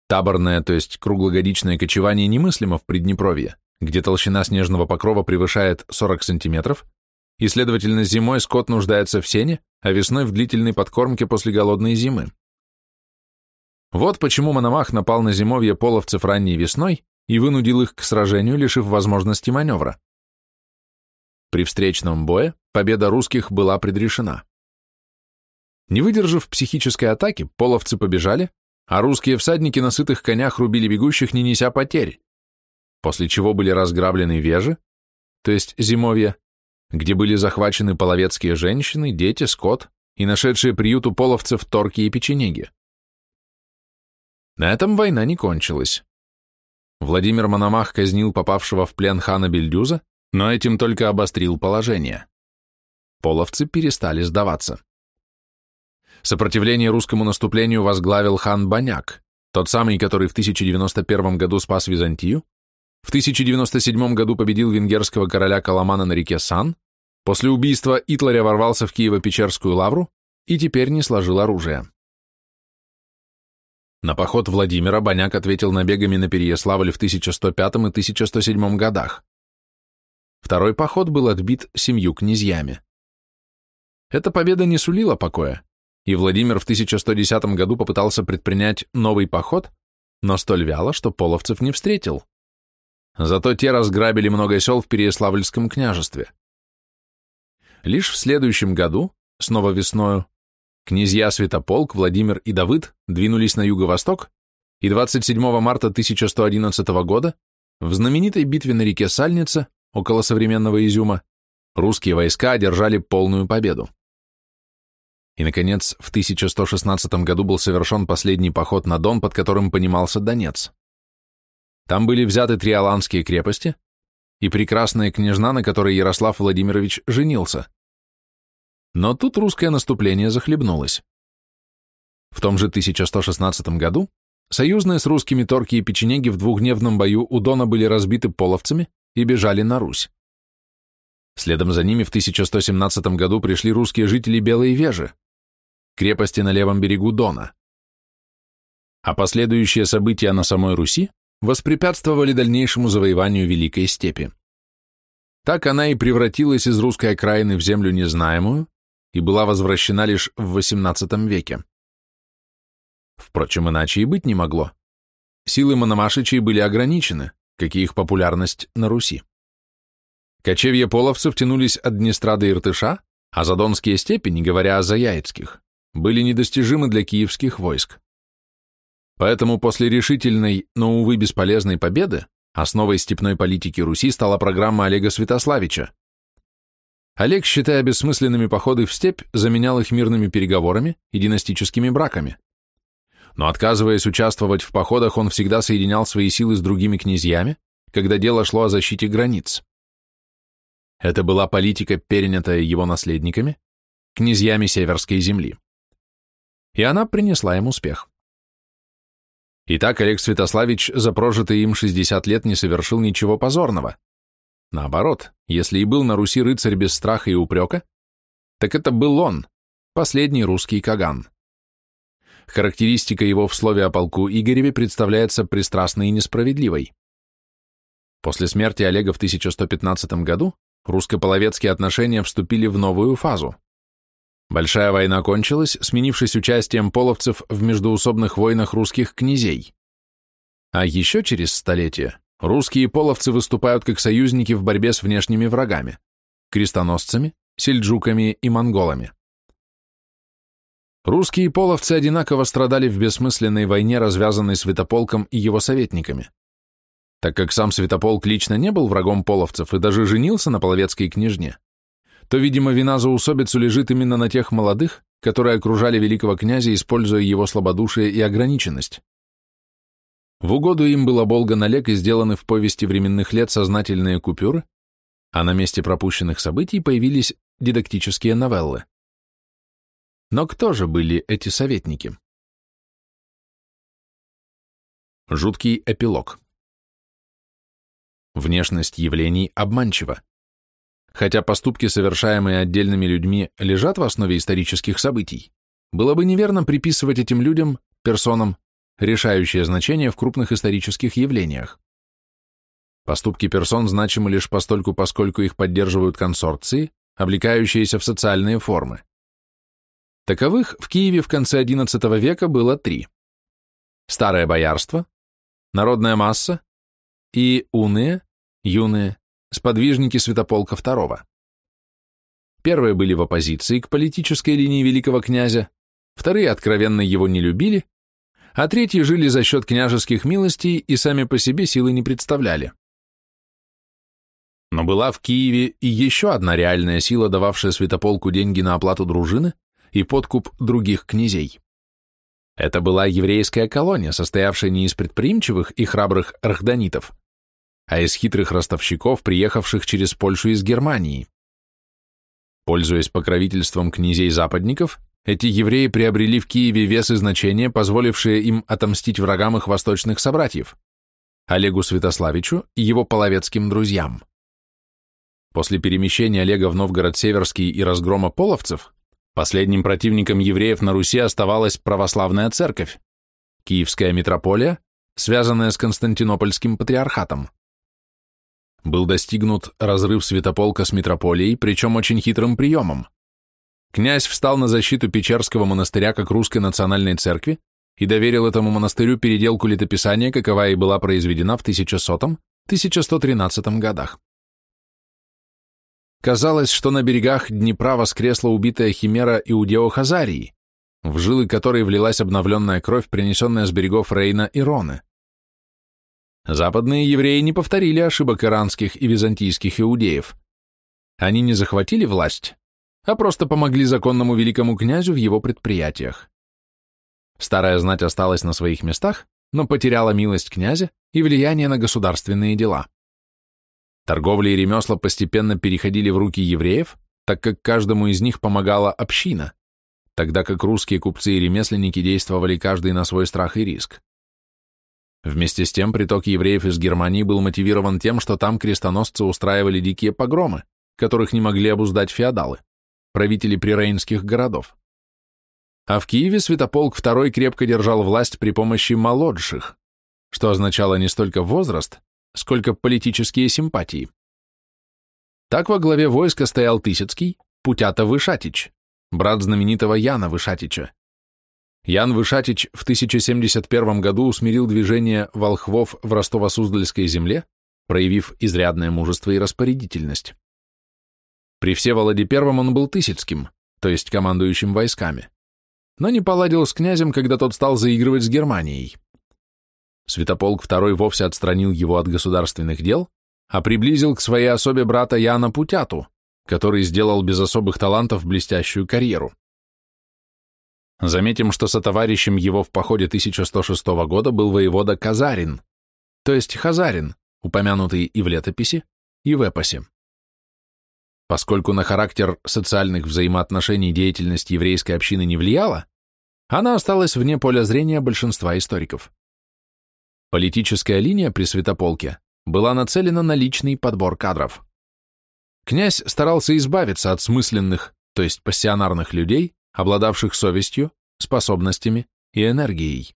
Таборное, то есть круглогодичное кочевание немыслимо в Приднепровье, где толщина снежного покрова превышает 40 сантиметров, и, следовательно, зимой скот нуждается в сене, а весной в длительной подкормке после голодной зимы. Вот почему Мономах напал на зимовье половцев ранней весной и вынудил их к сражению, лишив возможности маневра. При встречном бое победа русских была предрешена. Не выдержав психической атаки, половцы побежали, а русские всадники на сытых конях рубили бегущих, не неся потерь, после чего были разграблены вежи, то есть зимовья, где были захвачены половецкие женщины, дети, скот и нашедшие приют у половцев торки и печенеги. На этом война не кончилась. Владимир Мономах казнил попавшего в плен хана Бельдюза, но этим только обострил положение. Половцы перестали сдаваться. Сопротивление русскому наступлению возглавил хан Баняк, тот самый, который в 1091 году спас Византию, в 1097 году победил венгерского короля Каламана на реке Сан, после убийства Итларя ворвался в Киево-Печерскую лавру и теперь не сложил оружие. На поход Владимира Баняк ответил набегами на Переяславль в 1105 и 1107 годах. Второй поход был отбит семью князьями. Эта победа не сулила покоя, и Владимир в 1110 году попытался предпринять новый поход, но столь вяло, что половцев не встретил. Зато те разграбили много сел в Переяславльском княжестве. Лишь в следующем году, снова весною, князья Святополк, Владимир и Давыд двинулись на юго-восток, и 27 марта 1111 года в знаменитой битве на реке Сальница, около современного Изюма, русские войска одержали полную победу. И, наконец, в 1116 году был совершен последний поход на Дон, под которым понимался Донец. Там были взяты три аланские крепости и прекрасная княжна, на которой Ярослав Владимирович женился. Но тут русское наступление захлебнулось. В том же 1116 году союзные с русскими торки и печенеги в двухдневном бою у Дона были разбиты половцами и бежали на Русь. Следом за ними в 1117 году пришли русские жители Белой Вежи, крепости на левом берегу Дона. А последующие события на самой Руси воспрепятствовали дальнейшему завоеванию Великой Степи. Так она и превратилась из русской окраины в землю незнаемую и была возвращена лишь в XVIII веке. Впрочем, иначе и быть не могло. Силы мономашичей были ограничены, как и их популярность на Руси. Кочевья половцев тянулись от Днестра до Иртыша, а задонские степи, не говоря о заяицких, были недостижимы для киевских войск. Поэтому после решительной, но, увы, бесполезной победы основой степной политики Руси стала программа Олега Святославича. Олег, считая бессмысленными походы в степь, заменял их мирными переговорами и династическими браками. Но отказываясь участвовать в походах, он всегда соединял свои силы с другими князьями, когда дело шло о защите границ. Это была политика, перенятая его наследниками, князьями Северской земли и она принесла им успех. Итак, Олег Святославич за прожитые им 60 лет не совершил ничего позорного. Наоборот, если и был на Руси рыцарь без страха и упрека, так это был он, последний русский Каган. Характеристика его в слове о полку Игореве представляется пристрастной и несправедливой. После смерти Олега в 1115 году русско-половецкие отношения вступили в новую фазу. Большая война кончилась, сменившись участием половцев в междоусобных войнах русских князей. А еще через столетие русские половцы выступают как союзники в борьбе с внешними врагами – крестоносцами, сельджуками и монголами. Русские половцы одинаково страдали в бессмысленной войне, развязанной Святополком и его советниками. Так как сам Святополк лично не был врагом половцев и даже женился на половецкой княжне, то, видимо, вина за усобицу лежит именно на тех молодых, которые окружали великого князя, используя его слабодушие и ограниченность. В угоду им было Болган Олег и сделаны в повести временных лет сознательные купюры, а на месте пропущенных событий появились дидактические новеллы. Но кто же были эти советники? Жуткий эпилог. Внешность явлений обманчива. Хотя поступки, совершаемые отдельными людьми, лежат в основе исторических событий, было бы неверно приписывать этим людям, персонам, решающее значение в крупных исторических явлениях. Поступки персон значимы лишь постольку, поскольку их поддерживают консорции, облекающиеся в социальные формы. Таковых в Киеве в конце XI века было три. Старое боярство, народная масса и уные, юные, сподвижники Святополка II. Первые были в оппозиции к политической линии великого князя, вторые откровенно его не любили, а третьи жили за счет княжеских милостей и сами по себе силы не представляли. Но была в Киеве и еще одна реальная сила, дававшая Святополку деньги на оплату дружины и подкуп других князей. Это была еврейская колония, состоявшая не из предприимчивых и храбрых рахданитов, а из хитрых ростовщиков, приехавших через Польшу из Германии. Пользуясь покровительством князей-западников, эти евреи приобрели в Киеве вес и значение, позволившие им отомстить врагам их восточных собратьев, Олегу Святославичу и его половецким друзьям. После перемещения Олега в Новгород-Северский и разгрома половцев, последним противником евреев на Руси оставалась православная церковь, Киевская митрополия, связанная с Константинопольским патриархатом был достигнут разрыв святополка с митрополией, причем очень хитрым приемом. Князь встал на защиту Печерского монастыря как русской национальной церкви и доверил этому монастырю переделку летописания, какова и была произведена в 1100-1113 годах. Казалось, что на берегах Днепра воскресла убитая химера Иудео Хазарии, в жилы которой влилась обновленная кровь, принесенная с берегов Рейна и Роны. Западные евреи не повторили ошибок иранских и византийских иудеев. Они не захватили власть, а просто помогли законному великому князю в его предприятиях. Старая знать осталась на своих местах, но потеряла милость князя и влияние на государственные дела. Торговля и ремесла постепенно переходили в руки евреев, так как каждому из них помогала община, тогда как русские купцы и ремесленники действовали каждый на свой страх и риск. Вместе с тем приток евреев из Германии был мотивирован тем, что там крестоносцы устраивали дикие погромы, которых не могли обуздать феодалы, правители прирейнских городов. А в Киеве Святополк II крепко держал власть при помощи молодших, что означало не столько возраст, сколько политические симпатии. Так во главе войска стоял Тысяцкий, Путята Вышатич, брат знаменитого Яна Вышатича. Ян Вышатич в 1071 году усмирил движение волхвов в Ростово-Суздальской земле, проявив изрядное мужество и распорядительность. При Всеволоде Первом он был Тысяцким, то есть командующим войсками, но не поладил с князем, когда тот стал заигрывать с Германией. Святополк II вовсе отстранил его от государственных дел, а приблизил к своей особе брата Яна Путяту, который сделал без особых талантов блестящую карьеру. Заметим, что сотоварищем его в походе 1106 года был воевода Казарин, то есть Хазарин, упомянутый и в летописи, и в эпосе. Поскольку на характер социальных взаимоотношений деятельность еврейской общины не влияла, она осталась вне поля зрения большинства историков. Политическая линия при Святополке была нацелена на личный подбор кадров. Князь старался избавиться от смысленных, то есть пассионарных людей, обладавших совестью, способностями и энергией.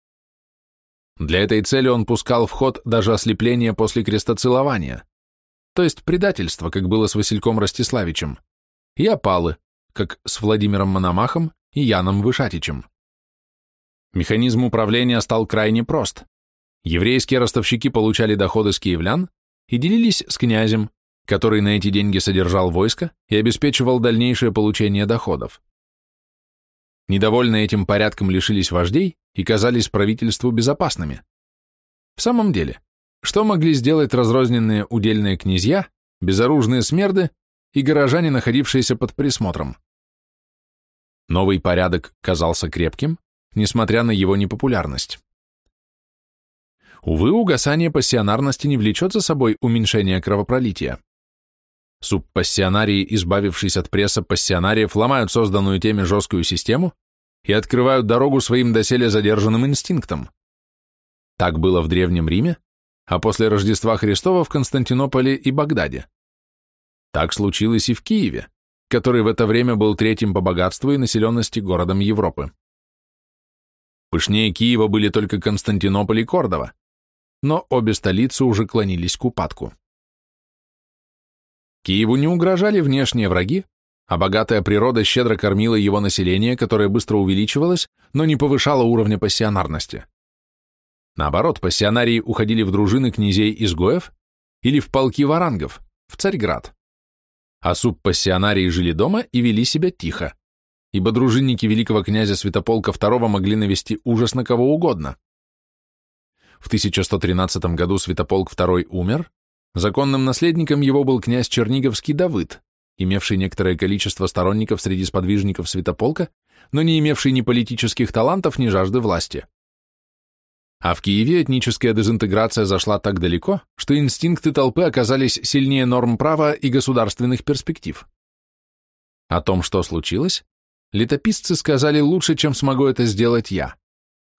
Для этой цели он пускал в ход даже ослепление после крестоцелования, то есть предательство, как было с Васильком Ростиславичем, и опалы, как с Владимиром Мономахом и Яном Вышатичем. Механизм управления стал крайне прост. Еврейские ростовщики получали доходы с киевлян и делились с князем, который на эти деньги содержал войско и обеспечивал дальнейшее получение доходов. Недовольные этим порядком лишились вождей и казались правительству безопасными. В самом деле, что могли сделать разрозненные удельные князья, безоружные смерды и горожане, находившиеся под присмотром? Новый порядок казался крепким, несмотря на его непопулярность. Увы, угасание пассионарности не влечет за собой уменьшение кровопролития. Субпассионарии, избавившись от пресса пассионариев, ломают созданную теми жесткую систему и открывают дорогу своим доселе задержанным инстинктам. Так было в Древнем Риме, а после Рождества Христова в Константинополе и Багдаде. Так случилось и в Киеве, который в это время был третьим по богатству и населенности городом Европы. Пышнее Киева были только Константинополь и Кордова, но обе столицы уже клонились к упадку. Киеву не угрожали внешние враги, а богатая природа щедро кормила его население, которое быстро увеличивалось, но не повышало уровня пассионарности. Наоборот, пассионарии уходили в дружины князей-изгоев или в полки варангов, в Царьград. А субпассионарии жили дома и вели себя тихо, ибо дружинники великого князя Святополка II могли навести ужас на кого угодно. В 1113 году Святополк II умер, законным наследником его был князь Черниговский Давыд, имевший некоторое количество сторонников среди сподвижников Святополка, но не имевший ни политических талантов, ни жажды власти. А в Киеве этническая дезинтеграция зашла так далеко, что инстинкты толпы оказались сильнее норм права и государственных перспектив. О том, что случилось, летописцы сказали лучше, чем смогу это сделать я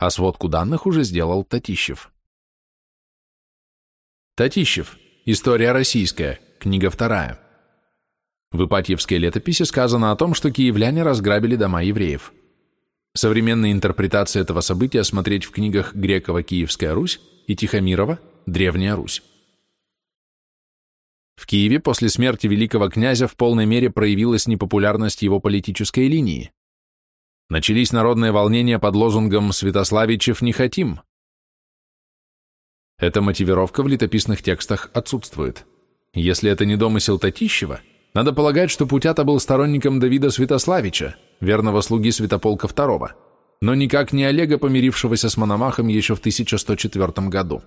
а сводку данных уже сделал Татищев. Татищев. История российская. Книга вторая. В Ипатьевской летописи сказано о том, что киевляне разграбили дома евреев. Современная интерпретация этого события смотреть в книгах Грекова «Киевская Русь» и Тихомирова «Древняя Русь». В Киеве после смерти великого князя в полной мере проявилась непопулярность его политической линии. Начались народные волнения под лозунгом «Святославичев не хотим». Эта мотивировка в летописных текстах отсутствует. Если это не домысел Татищева, надо полагать, что Путята был сторонником Давида Святославича, верного слуги Святополка II, но никак не Олега, помирившегося с Мономахом еще в 1104 году.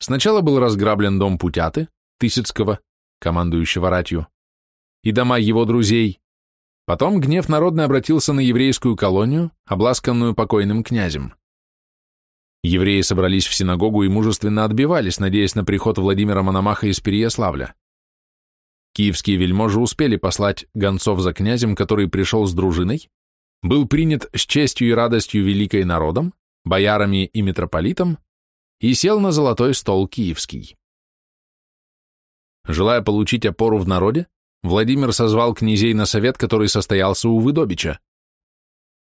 Сначала был разграблен дом Путяты, Тысяцкого, командующего ратью, и дома его друзей, Потом гнев народный обратился на еврейскую колонию, обласканную покойным князем. Евреи собрались в синагогу и мужественно отбивались, надеясь на приход Владимира Мономаха из Переяславля. Киевские вельможи успели послать гонцов за князем, который пришел с дружиной, был принят с честью и радостью великой народом, боярами и митрополитом и сел на золотой стол киевский. Желая получить опору в народе, Владимир созвал князей на совет, который состоялся у Выдобича.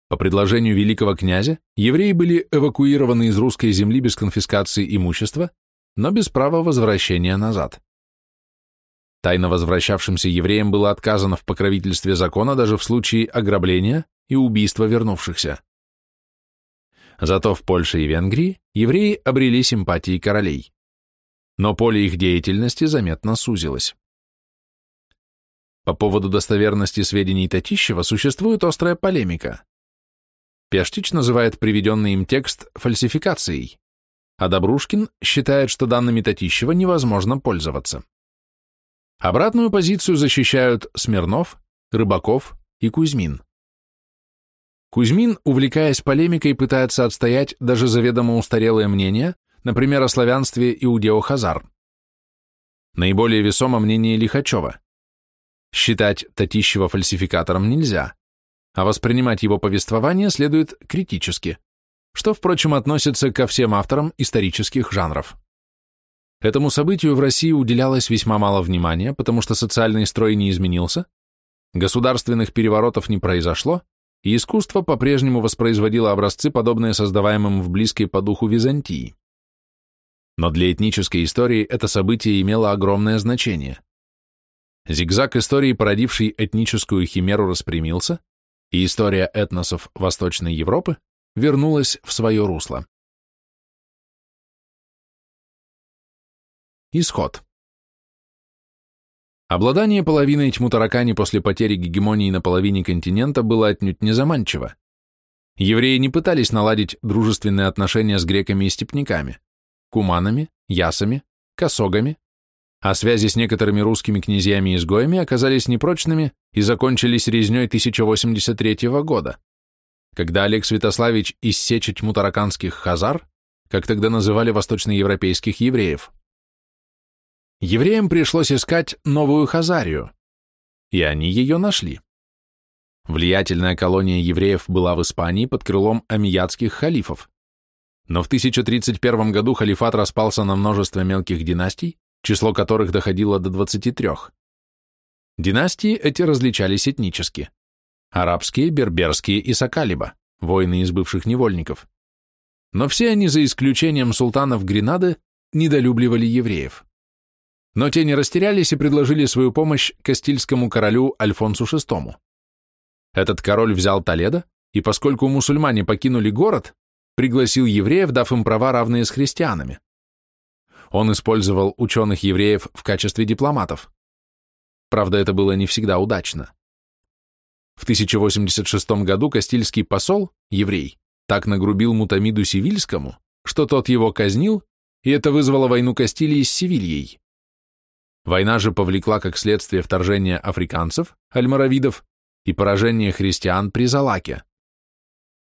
По предложению великого князя, евреи были эвакуированы из русской земли без конфискации имущества, но без права возвращения назад. Тайно возвращавшимся евреям было отказано в покровительстве закона даже в случае ограбления и убийства вернувшихся. Зато в Польше и Венгрии евреи обрели симпатии королей. Но поле их деятельности заметно сузилось. По поводу достоверности сведений Татищева существует острая полемика. Пештич называет приведенный им текст фальсификацией, а Добрушкин считает, что данными Татищева невозможно пользоваться. Обратную позицию защищают Смирнов, Рыбаков и Кузьмин. Кузьмин, увлекаясь полемикой, пытается отстоять даже заведомо устарелые мнения, например, о славянстве иудео-хазар. Наиболее весомо мнение Лихачева. Считать Татищева фальсификатором нельзя, а воспринимать его повествование следует критически, что, впрочем, относится ко всем авторам исторических жанров. Этому событию в России уделялось весьма мало внимания, потому что социальный строй не изменился, государственных переворотов не произошло, и искусство по-прежнему воспроизводило образцы, подобные создаваемым в близкой по духу Византии. Но для этнической истории это событие имело огромное значение. Зигзаг истории, породивший этническую химеру, распрямился, и история этносов Восточной Европы вернулась в свое русло. Исход. Обладание половиной тьму таракани после потери гегемонии на половине континента было отнюдь не заманчиво. Евреи не пытались наладить дружественные отношения с греками и степняками, куманами, ясами, косогами, а связи с некоторыми русскими князьями-изгоями оказались непрочными и закончились резней 1083 года, когда Олег Святославич из сечи тьму тараканских хазар, как тогда называли восточноевропейских евреев. Евреям пришлось искать новую Хазарию, и они ее нашли. Влиятельная колония евреев была в Испании под крылом амиядских халифов, но в 1031 году халифат распался на множество мелких династий, число которых доходило до 23. Династии эти различались этнически. Арабские, берберские и Сакалиба, воины из бывших невольников. Но все они, за исключением султанов Гренады, недолюбливали евреев. Но те не растерялись и предложили свою помощь Кастильскому королю Альфонсу VI. Этот король взял Толедо, и поскольку мусульмане покинули город, пригласил евреев, дав им права, равные с христианами. Он использовал ученых-евреев в качестве дипломатов. Правда, это было не всегда удачно. В 1086 году Кастильский посол, еврей, так нагрубил Мутамиду Севильскому, что тот его казнил, и это вызвало войну Кастилии с Севильей. Война же повлекла как следствие вторжения африканцев, альмаравидов, и поражение христиан при Залаке.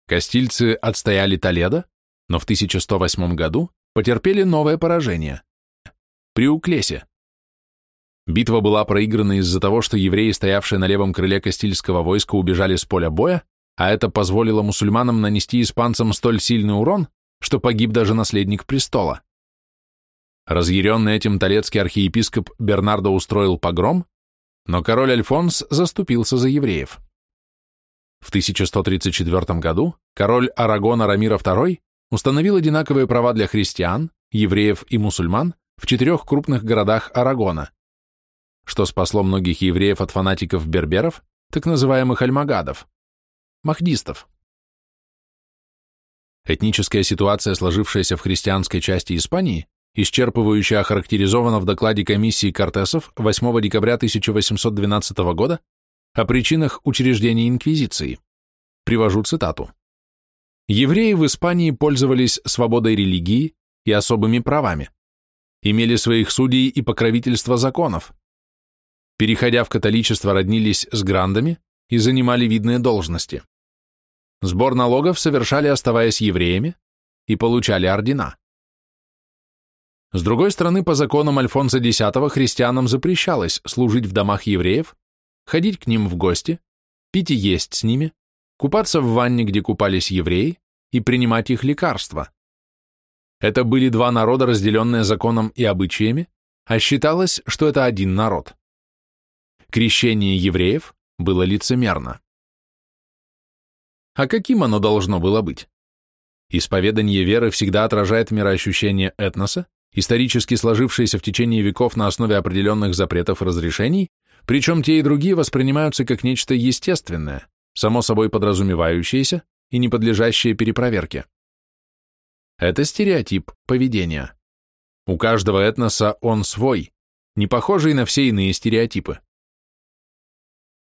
Кастильцы отстояли Толедо, но в 1108 году потерпели новое поражение – при Уклесе. Битва была проиграна из-за того, что евреи, стоявшие на левом крыле Кастильского войска, убежали с поля боя, а это позволило мусульманам нанести испанцам столь сильный урон, что погиб даже наследник престола. Разъяренный этим толецкий архиепископ Бернардо устроил погром, но король Альфонс заступился за евреев. В 1134 году король Арагона Рамира II установил одинаковые права для христиан, евреев и мусульман в четырех крупных городах Арагона, что спасло многих евреев от фанатиков-берберов, так называемых альмагадов, махдистов. Этническая ситуация, сложившаяся в христианской части Испании, исчерпывающе охарактеризована в докладе комиссии Кортесов 8 декабря 1812 года о причинах учреждения инквизиции. Привожу цитату. Евреи в Испании пользовались свободой религии и особыми правами, имели своих судей и покровительство законов, переходя в католичество, роднились с грандами и занимали видные должности. Сбор налогов совершали, оставаясь евреями, и получали ордена. С другой стороны, по законам Альфонса X христианам запрещалось служить в домах евреев, ходить к ним в гости, пить и есть с ними, купаться в ванне, где купались евреи, и принимать их лекарства. Это были два народа, разделенные законом и обычаями, а считалось, что это один народ. Крещение евреев было лицемерно. А каким оно должно было быть? Исповедание веры всегда отражает мироощущение этноса, исторически сложившееся в течение веков на основе определенных запретов и разрешений, причем те и другие воспринимаются как нечто естественное, само собой подразумевающееся и не подлежащее перепроверке. Это стереотип поведения. У каждого этноса он свой, не похожий на все иные стереотипы.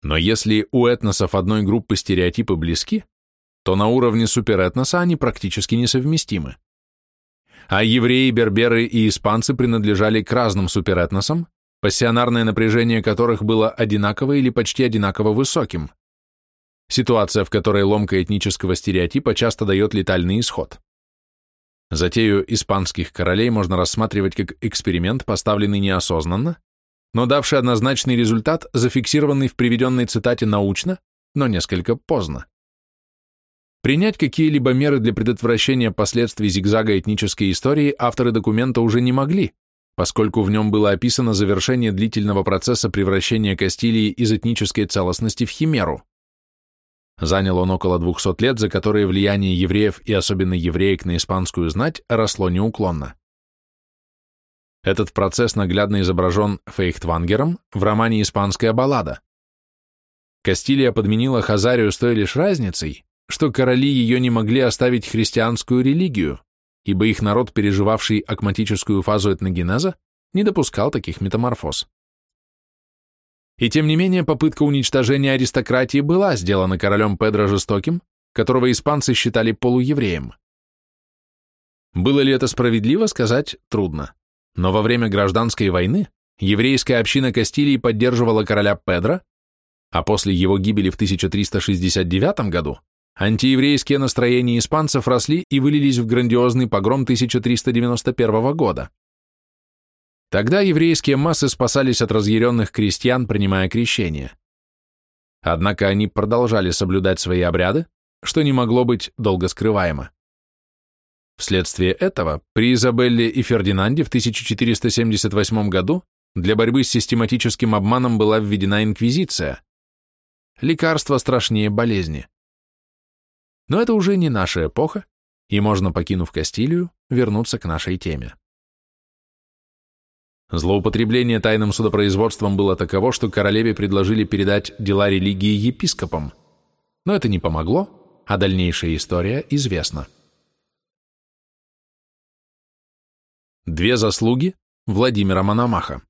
Но если у этносов одной группы стереотипы близки, то на уровне суперэтноса они практически несовместимы. А евреи, берберы и испанцы принадлежали к разным суперэтносам, пассионарное напряжение которых было одинаково или почти одинаково высоким. Ситуация, в которой ломка этнического стереотипа часто дает летальный исход. Затею испанских королей можно рассматривать как эксперимент, поставленный неосознанно, но давший однозначный результат, зафиксированный в приведенной цитате научно, но несколько поздно. Принять какие-либо меры для предотвращения последствий зигзага этнической истории авторы документа уже не могли, поскольку в нем было описано завершение длительного процесса превращения Кастилии из этнической целостности в химеру. Занял он около 200 лет, за которые влияние евреев и особенно евреек на испанскую знать росло неуклонно. Этот процесс наглядно изображен Фейхтвангером в романе «Испанская баллада». Кастилия подменила Хазарию с той лишь разницей, что короли ее не могли оставить христианскую религию, ибо их народ, переживавший акматическую фазу этногенеза, не допускал таких метаморфоз. И тем не менее попытка уничтожения аристократии была сделана королем Педро Жестоким, которого испанцы считали полуевреем. Было ли это справедливо, сказать трудно. Но во время гражданской войны еврейская община Кастилии поддерживала короля Педро, а после его гибели в 1369 году Антиеврейские настроения испанцев росли и вылились в грандиозный погром 1391 года. Тогда еврейские массы спасались от разъяренных крестьян, принимая крещение. Однако они продолжали соблюдать свои обряды, что не могло быть долго скрываемо. Вследствие этого при Изабелле и Фердинанде в 1478 году для борьбы с систематическим обманом была введена инквизиция. Лекарство страшнее болезни. Но это уже не наша эпоха, и можно, покинув Кастилию, вернуться к нашей теме. Злоупотребление тайным судопроизводством было таково, что королеве предложили передать дела религии епископам, но это не помогло, а дальнейшая история известна. Две заслуги Владимира Мономаха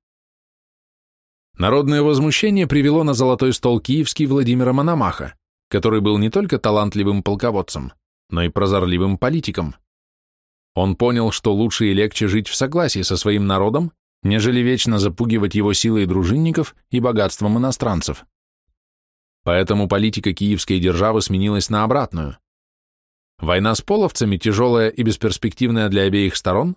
Народное возмущение привело на золотой стол киевский Владимира Мономаха, который был не только талантливым полководцем, но и прозорливым политиком. Он понял, что лучше и легче жить в согласии со своим народом, нежели вечно запугивать его силой дружинников и богатством иностранцев. Поэтому политика киевской державы сменилась на обратную. Война с половцами, тяжелая и бесперспективная для обеих сторон,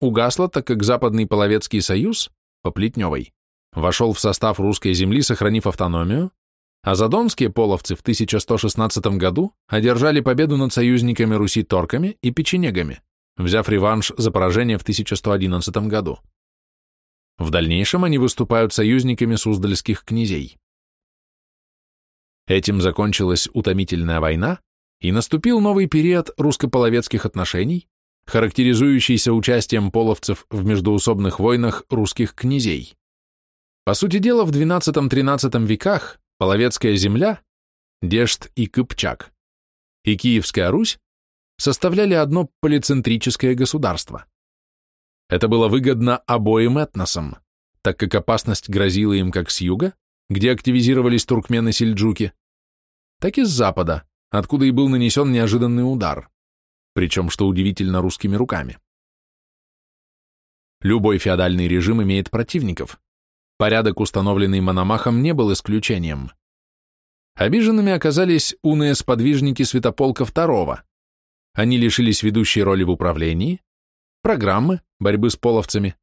угасла, так как Западный Половецкий союз, по Плетневой, вошел в состав русской земли, сохранив автономию, а задонские половцы в 1116 году одержали победу над союзниками Руси торками и печенегами, взяв реванш за поражение в 1111 году. В дальнейшем они выступают союзниками суздальских князей. Этим закончилась утомительная война, и наступил новый период русско-половецких отношений, характеризующийся участием половцев в междоусобных войнах русских князей. По сути дела, в XII-XIII веках Половецкая земля, Дешт и Кыпчак, и Киевская Русь составляли одно полицентрическое государство. Это было выгодно обоим этносам, так как опасность грозила им как с юга, где активизировались туркмены-сельджуки, так и с запада, откуда и был нанесен неожиданный удар, причем, что удивительно, русскими руками. Любой феодальный режим имеет противников. Порядок, установленный Мономахом, не был исключением. Обиженными оказались уные сподвижники Святополка II. Они лишились ведущей роли в управлении, программы борьбы с половцами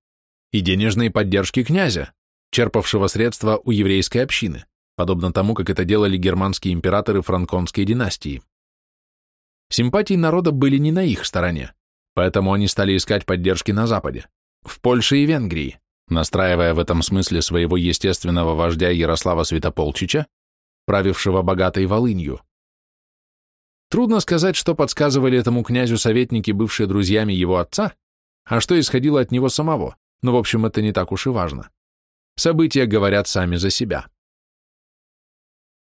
и денежной поддержки князя, черпавшего средства у еврейской общины, подобно тому, как это делали германские императоры франконской династии. Симпатии народа были не на их стороне, поэтому они стали искать поддержки на Западе в Польше и Венгрии, настраивая в этом смысле своего естественного вождя Ярослава Святополчича, правившего богатой Волынью. Трудно сказать, что подсказывали этому князю советники, бывшие друзьями его отца, а что исходило от него самого, но, в общем, это не так уж и важно. События говорят сами за себя.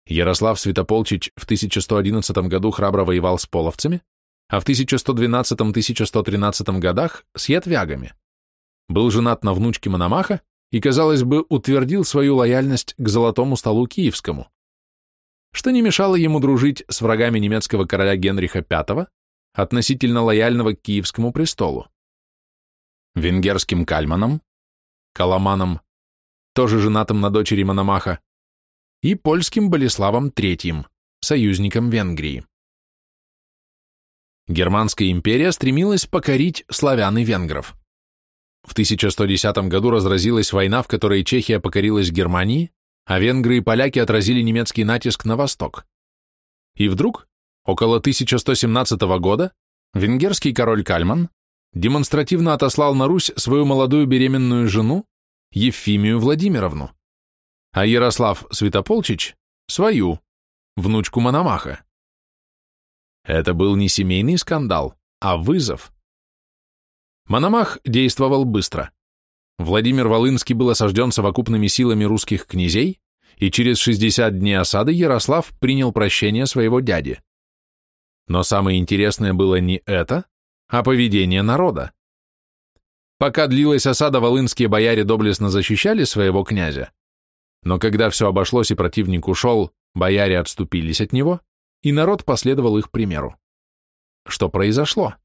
Ярослав Святополчич в 1111 году храбро воевал с половцами, а в 1112-1113 годах с ятвягами был женат на внучке Мономаха и, казалось бы, утвердил свою лояльность к золотому столу киевскому, что не мешало ему дружить с врагами немецкого короля Генриха V, относительно лояльного к киевскому престолу, венгерским кальманом, каламаном, тоже женатым на дочери Мономаха, и польским Болеславом III, союзником Венгрии. Германская империя стремилась покорить славян и венгров. В 1110 году разразилась война, в которой Чехия покорилась Германии, а венгры и поляки отразили немецкий натиск на восток. И вдруг, около 1117 года, венгерский король Кальман демонстративно отослал на Русь свою молодую беременную жену Ефимию Владимировну, а Ярослав Святополчич – свою, внучку Мономаха. Это был не семейный скандал, а вызов. Мономах действовал быстро. Владимир Волынский был осажден совокупными силами русских князей, и через 60 дней осады Ярослав принял прощение своего дяди. Но самое интересное было не это, а поведение народа. Пока длилась осада, волынские бояре доблестно защищали своего князя, но когда все обошлось и противник ушел, бояре отступились от него, и народ последовал их примеру. Что произошло?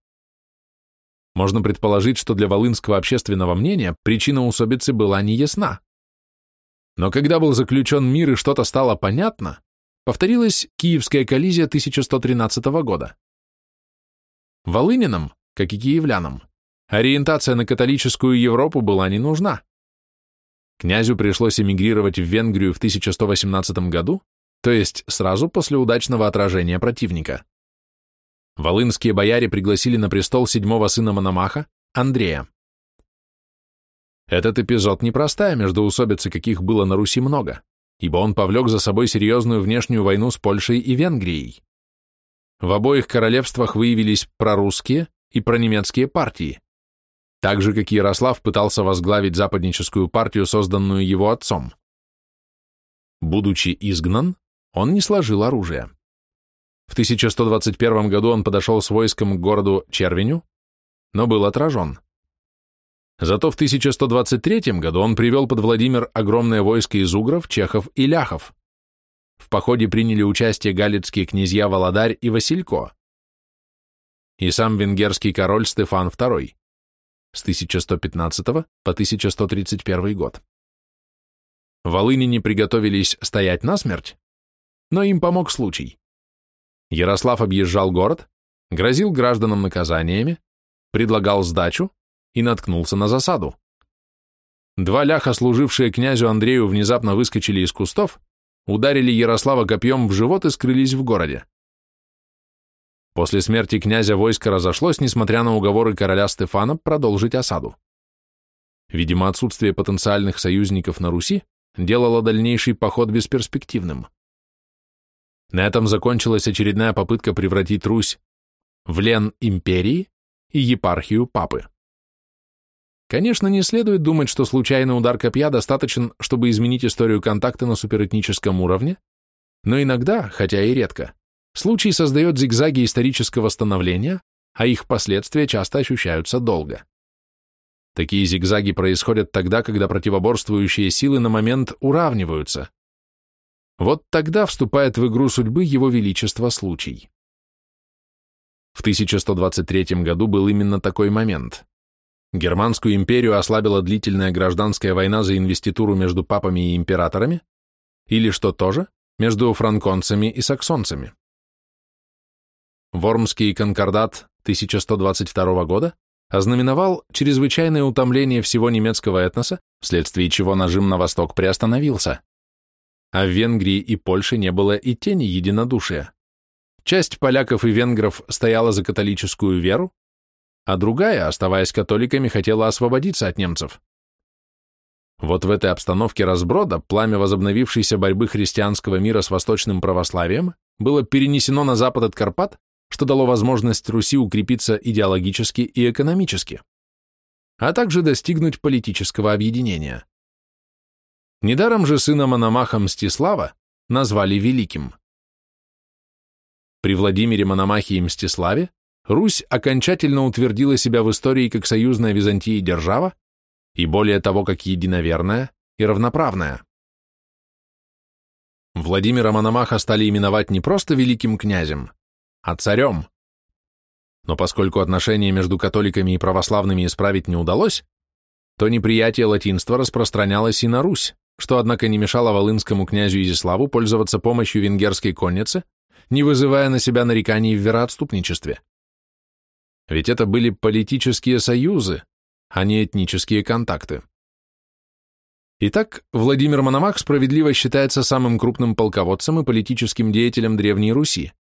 Можно предположить, что для волынского общественного мнения причина усобицы была неясна. Но когда был заключен мир и что-то стало понятно, повторилась Киевская коллизия 1113 года. Волынинам, как и киевлянам, ориентация на католическую Европу была не нужна. Князю пришлось эмигрировать в Венгрию в 1118 году, то есть сразу после удачного отражения противника. Волынские бояре пригласили на престол седьмого сына Мономаха, Андрея. Этот эпизод непростая, междоусобицы каких было на Руси много, ибо он повлек за собой серьезную внешнюю войну с Польшей и Венгрией. В обоих королевствах выявились прорусские и пронемецкие партии, так же, как Ярослав пытался возглавить западническую партию, созданную его отцом. Будучи изгнан, он не сложил оружие. В 1121 году он подошел с войском к городу Червеню, но был отражен. Зато в 1123 году он привел под Владимир огромное войско из угров, чехов и ляхов. В походе приняли участие галицкие князья Володарь и Василько и сам венгерский король Стефан II с 1115 по 1131 год. Волынине приготовились стоять насмерть, но им помог случай. Ярослав объезжал город, грозил гражданам наказаниями, предлагал сдачу и наткнулся на засаду. Два ляха, служившие князю Андрею, внезапно выскочили из кустов, ударили Ярослава копьем в живот и скрылись в городе. После смерти князя войско разошлось, несмотря на уговоры короля Стефана продолжить осаду. Видимо, отсутствие потенциальных союзников на Руси делало дальнейший поход бесперспективным. На этом закончилась очередная попытка превратить Русь в лен империи и епархию папы. Конечно, не следует думать, что случайный удар копья достаточен, чтобы изменить историю контакта на суперэтническом уровне, Но иногда, хотя и редко, случай создает зигзаги исторического становления, а их последствия часто ощущаются долго. Такие зигзаги происходят тогда, когда противоборствующие силы на момент уравниваются. Вот тогда вступает в игру судьбы его величество случай. В 1123 году был именно такой момент. Германскую империю ослабила длительная гражданская война за инвеституру между папами и императорами, или, что тоже, между франконцами и саксонцами. Вормский конкордат 1122 года ознаменовал чрезвычайное утомление всего немецкого этноса, вследствие чего нажим на восток приостановился. А в Венгрии и Польше не было и тени единодушия. Часть поляков и венгров стояла за католическую веру, а другая, оставаясь католиками, хотела освободиться от немцев. Вот в этой обстановке разброда пламя возобновившейся борьбы христианского мира с восточным православием было перенесено на запад от Карпат что дало возможность Руси укрепиться идеологически и экономически, а также достигнуть политического объединения. Недаром же сына Мономаха Мстислава назвали Великим. При Владимире Мономахе и Мстиславе Русь окончательно утвердила себя в истории как союзная Византии держава и более того, как единоверная и равноправная. Владимира Мономаха стали именовать не просто великим князем, а царем. Но поскольку отношения между католиками и православными исправить не удалось, то неприятие латинства распространялось и на Русь, что, однако, не мешало волынскому князю Изяславу пользоваться помощью венгерской конницы, не вызывая на себя нареканий в вероотступничестве. Ведь это были политические союзы, а не этнические контакты. Итак, Владимир Мономах справедливо считается самым крупным полководцем и политическим деятелем Древней Руси.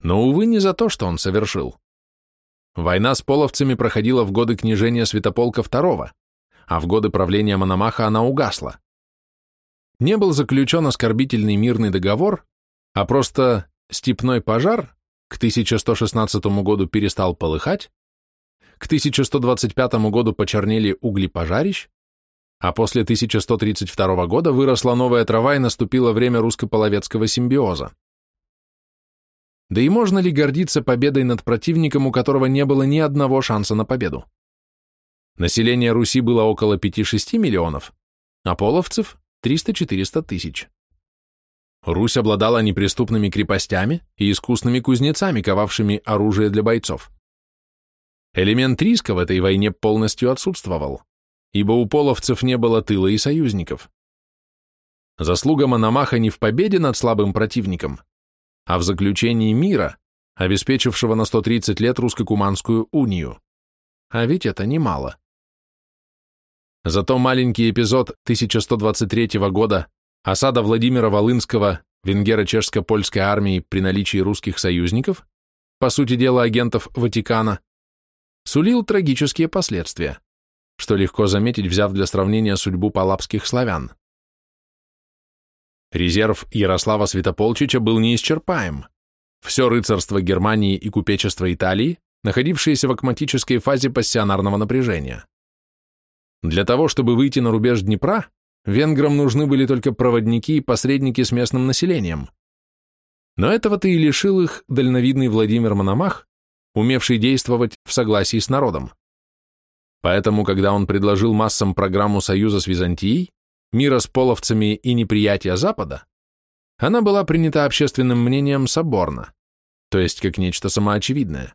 Но, увы, не за то, что он совершил. Война с половцами проходила в годы княжения Святополка II, а в годы правления Мономаха она угасла. Не был заключен оскорбительный мирный договор, а просто степной пожар к 1116 году перестал полыхать, к 1125 году почернели угли пожарищ, а после 1132 года выросла новая трава и наступило время русско-половецкого симбиоза. Да и можно ли гордиться победой над противником, у которого не было ни одного шанса на победу? Население Руси было около 5-6 миллионов, а половцев – 300-400 тысяч. Русь обладала неприступными крепостями и искусными кузнецами, ковавшими оружие для бойцов. Элемент риска в этой войне полностью отсутствовал, ибо у половцев не было тыла и союзников. Заслуга Мономаха не в победе над слабым противником, а в заключении мира, обеспечившего на 130 лет русско-куманскую унию. А ведь это немало. Зато маленький эпизод 1123 года осада Владимира Волынского венгеро-чешско-польской армии при наличии русских союзников, по сути дела агентов Ватикана, сулил трагические последствия, что легко заметить, взяв для сравнения судьбу палапских славян. Резерв Ярослава Святополчича был неисчерпаем. Все рыцарство Германии и купечество Италии, находившиеся в акматической фазе пассионарного напряжения. Для того, чтобы выйти на рубеж Днепра, венграм нужны были только проводники и посредники с местным населением. Но этого-то и лишил их дальновидный Владимир Мономах, умевший действовать в согласии с народом. Поэтому, когда он предложил массам программу союза с Византией, мира с половцами и неприятия Запада, она была принята общественным мнением соборно, то есть как нечто самоочевидное.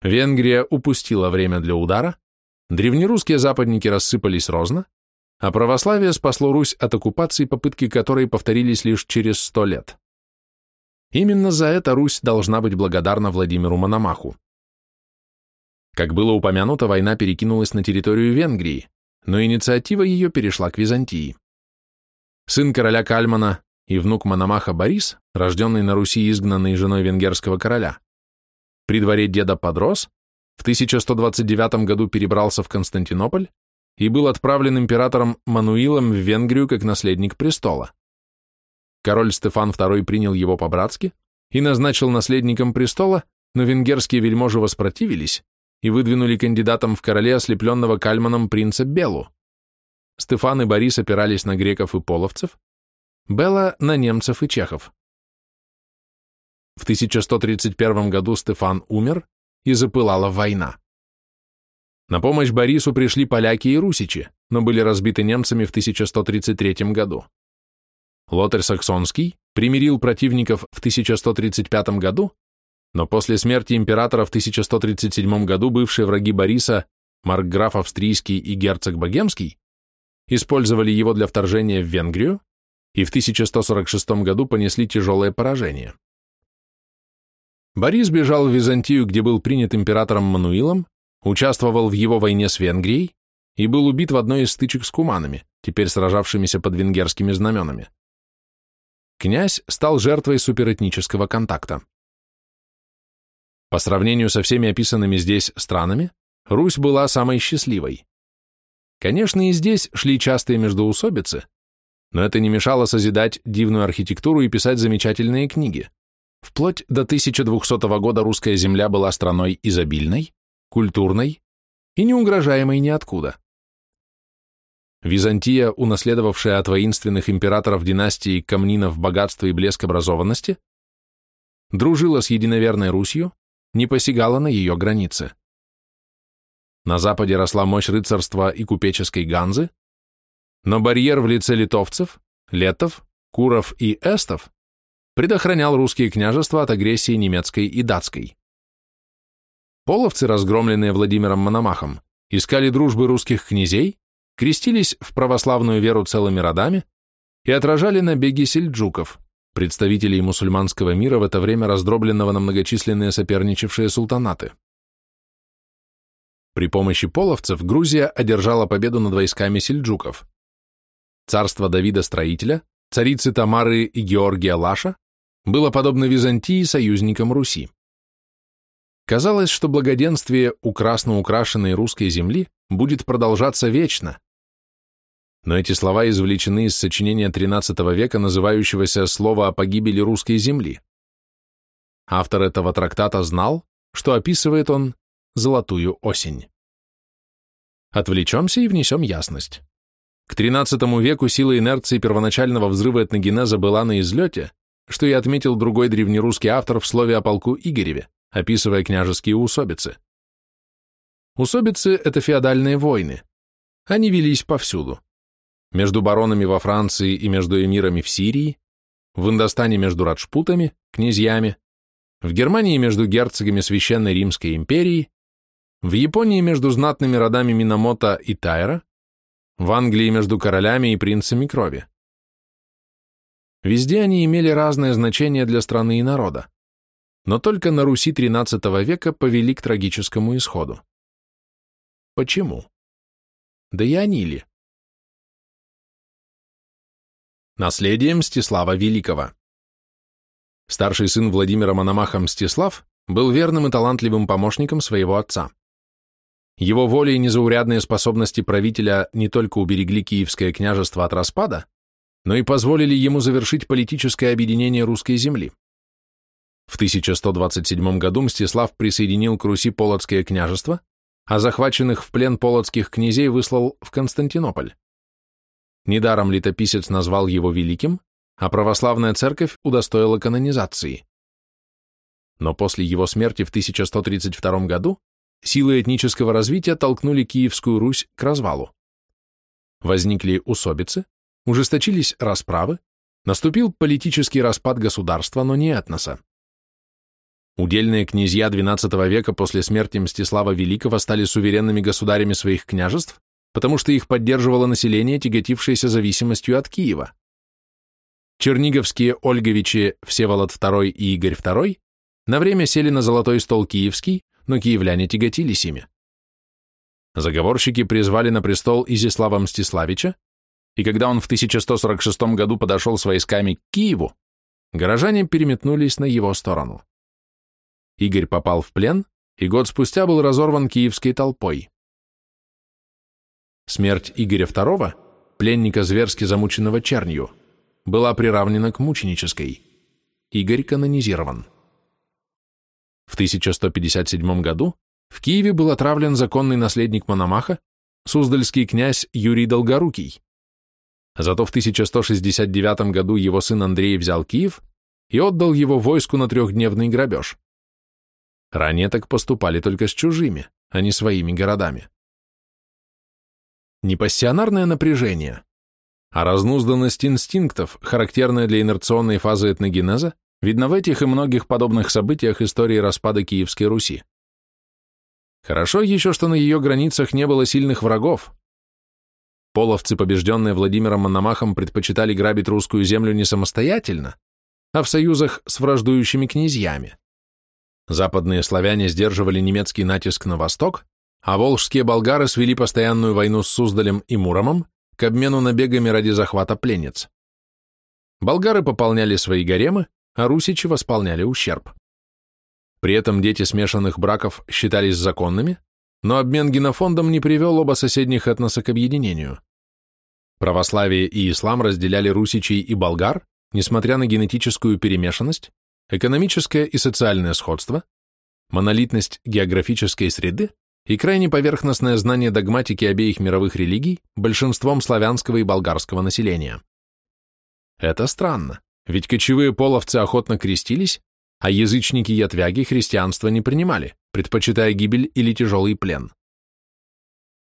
Венгрия упустила время для удара, древнерусские западники рассыпались розно, а православие спасло Русь от оккупации, попытки которой повторились лишь через сто лет. Именно за это Русь должна быть благодарна Владимиру Мономаху. Как было упомянуто, война перекинулась на территорию Венгрии, но инициатива ее перешла к Византии. Сын короля Кальмана и внук Мономаха Борис, рожденный на Руси изгнанной женой венгерского короля, при дворе деда подрос, в 1129 году перебрался в Константинополь и был отправлен императором Мануилом в Венгрию как наследник престола. Король Стефан II принял его по-братски и назначил наследником престола, но венгерские вельможи воспротивились, и выдвинули кандидатом в короле ослепленного Кальманом принца Белу. Стефан и Борис опирались на греков и половцев, Белла на немцев и чехов. В 1131 году Стефан умер, и запылала война. На помощь Борису пришли поляки и русичи, но были разбиты немцами в 1133 году. Лотарь Саксонский примирил противников в 1135 году, но после смерти императора в 1137 году бывшие враги Бориса, маркграф Австрийский и герцог Богемский, использовали его для вторжения в Венгрию и в 1146 году понесли тяжелое поражение. Борис бежал в Византию, где был принят императором Мануилом, участвовал в его войне с Венгрией и был убит в одной из стычек с куманами, теперь сражавшимися под венгерскими знаменами. Князь стал жертвой суперэтнического контакта. По сравнению со всеми описанными здесь странами, Русь была самой счастливой. Конечно, и здесь шли частые междоусобицы, но это не мешало созидать дивную архитектуру и писать замечательные книги. Вплоть до 1200 года русская земля была страной изобильной, культурной и не угрожаемой ниоткуда. Византия, унаследовавшая от воинственных императоров династии Камнинов богатство и блеск образованности, дружила с единоверной Русью, не посягала на ее границы. На западе росла мощь рыцарства и купеческой ганзы, но барьер в лице литовцев, летов, куров и эстов предохранял русские княжества от агрессии немецкой и датской. Половцы, разгромленные Владимиром Мономахом, искали дружбы русских князей, крестились в православную веру целыми родами и отражали набеги сельджуков, представителей мусульманского мира в это время раздробленного на многочисленные соперничавшие султанаты. При помощи половцев Грузия одержала победу над войсками сельджуков. Царство Давида Строителя, царицы Тамары и Георгия Лаша было подобно Византии союзникам Руси. Казалось, что благоденствие у красно украшенной русской земли будет продолжаться вечно. Но эти слова извлечены из сочинения XIII века, называющегося «Слово о погибели русской земли». Автор этого трактата знал, что описывает он «золотую осень». Отвлечемся и внесем ясность. К XIII веку сила инерции первоначального взрыва этногенеза была на излете, что и отметил другой древнерусский автор в слове о полку Игореве, описывая княжеские усобицы. Усобицы – это феодальные войны. Они велись повсюду. Между баронами во Франции и между эмирами в Сирии, в Индостане между раджпутами, князьями, в Германии между герцогами Священной Римской империи, в Японии между знатными родами Минамото и Тайра, в Англии между королями и принцами крови. Везде они имели разное значение для страны и народа, но только на Руси XIII века повели к трагическому исходу. Почему? Да и они ли? Наследие Мстислава Великого Старший сын Владимира Мономаха Мстислав был верным и талантливым помощником своего отца. Его воля и незаурядные способности правителя не только уберегли Киевское княжество от распада, но и позволили ему завершить политическое объединение русской земли. В 1127 году Мстислав присоединил к Руси Полоцкое княжество, а захваченных в плен полоцких князей выслал в Константинополь. Недаром летописец назвал его великим, а православная церковь удостоила канонизации. Но после его смерти в 1132 году силы этнического развития толкнули Киевскую Русь к развалу. Возникли усобицы, ужесточились расправы, наступил политический распад государства, но не этноса. Удельные князья XII века после смерти Мстислава Великого стали суверенными государями своих княжеств, потому что их поддерживало население, тяготившееся зависимостью от Киева. Черниговские Ольговичи Всеволод II и Игорь II на время сели на золотой стол киевский, но киевляне тяготились ими. Заговорщики призвали на престол Изислава Мстиславича, и когда он в 1146 году подошел с войсками к Киеву, горожане переметнулись на его сторону. Игорь попал в плен и год спустя был разорван киевской толпой. Смерть Игоря II, пленника зверски замученного чернью, была приравнена к мученической. Игорь канонизирован. В 1157 году в Киеве был отравлен законный наследник Мономаха, суздальский князь Юрий Долгорукий. Зато в 1169 году его сын Андрей взял Киев и отдал его войску на трехдневный грабеж. Ранее так поступали только с чужими, а не своими городами. Не напряжение, а разнузданность инстинктов, характерная для инерционной фазы этногенеза, видно в этих и многих подобных событиях истории распада Киевской Руси. Хорошо еще, что на ее границах не было сильных врагов, Половцы, побежденные Владимиром Мономахом, предпочитали грабить русскую землю не самостоятельно, а в союзах с враждующими князьями. Западные славяне сдерживали немецкий натиск на восток, а волжские болгары свели постоянную войну с Суздалем и Муромом к обмену набегами ради захвата пленниц. Болгары пополняли свои гаремы, а русичи восполняли ущерб. При этом дети смешанных браков считались законными, но обмен генофондом не привел оба соседних этноса к объединению. Православие и ислам разделяли русичей и болгар, несмотря на генетическую перемешанность, экономическое и социальное сходство, монолитность географической среды и крайне поверхностное знание догматики обеих мировых религий большинством славянского и болгарского населения. Это странно, ведь кочевые половцы охотно крестились, а язычники и отвяги христианство не принимали, предпочитая гибель или тяжелый плен.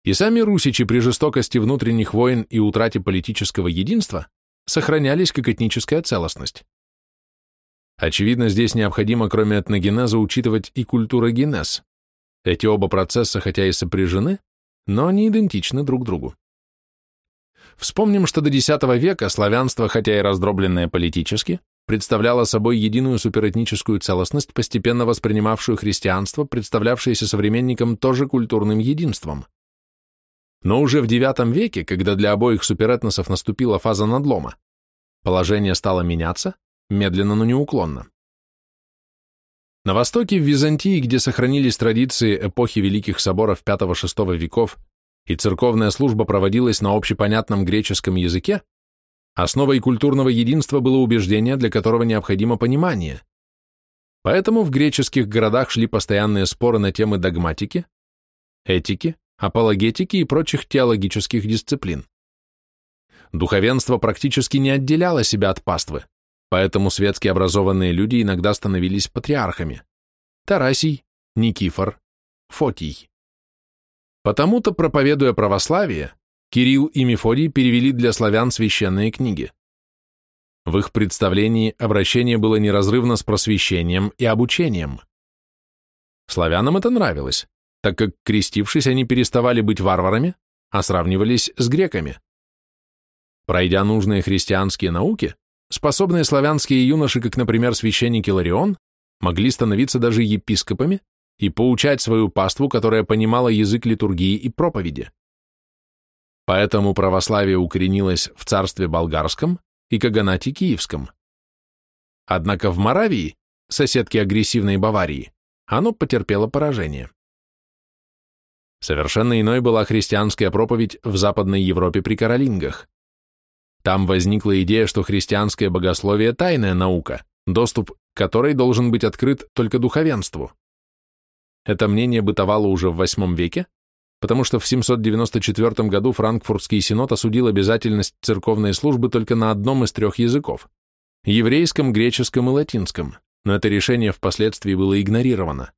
И сами русичи при жестокости внутренних войн и утрате политического единства сохранялись как этническая целостность. Очевидно, здесь необходимо, кроме этногенеза, учитывать и культурогенез. Эти оба процесса, хотя и сопряжены, но они идентичны друг другу. Вспомним, что до X века славянство, хотя и раздробленное политически, представляла собой единую суперэтническую целостность, постепенно воспринимавшую христианство, представлявшееся современникам тоже культурным единством. Но уже в IX веке, когда для обоих суперэтносов наступила фаза надлома, положение стало меняться, медленно, но неуклонно. На востоке, в Византии, где сохранились традиции эпохи Великих Соборов V-VI веков и церковная служба проводилась на общепонятном греческом языке, Основой культурного единства было убеждение, для которого необходимо понимание. Поэтому в греческих городах шли постоянные споры на темы догматики, этики, апологетики и прочих теологических дисциплин. Духовенство практически не отделяло себя от паствы, поэтому светски образованные люди иногда становились патриархами. Тарасий, Никифор, Фотий. Потому-то, проповедуя православие, Кирилл и Мефодий перевели для славян священные книги. В их представлении обращение было неразрывно с просвещением и обучением. Славянам это нравилось, так как, крестившись, они переставали быть варварами, а сравнивались с греками. Пройдя нужные христианские науки, способные славянские юноши, как, например, священник Иларион, могли становиться даже епископами и поучать свою паству, которая понимала язык литургии и проповеди. Поэтому православие укоренилось в царстве болгарском и каганате киевском. Однако в Моравии, соседке агрессивной Баварии, оно потерпело поражение. Совершенно иной была христианская проповедь в Западной Европе при Каролингах. Там возникла идея, что христианское богословие – тайная наука, доступ к которой должен быть открыт только духовенству. Это мнение бытовало уже в VIII веке, потому что в 794 году Франкфуртский синод осудил обязательность церковной службы только на одном из трех языков – еврейском, греческом и латинском, но это решение впоследствии было игнорировано.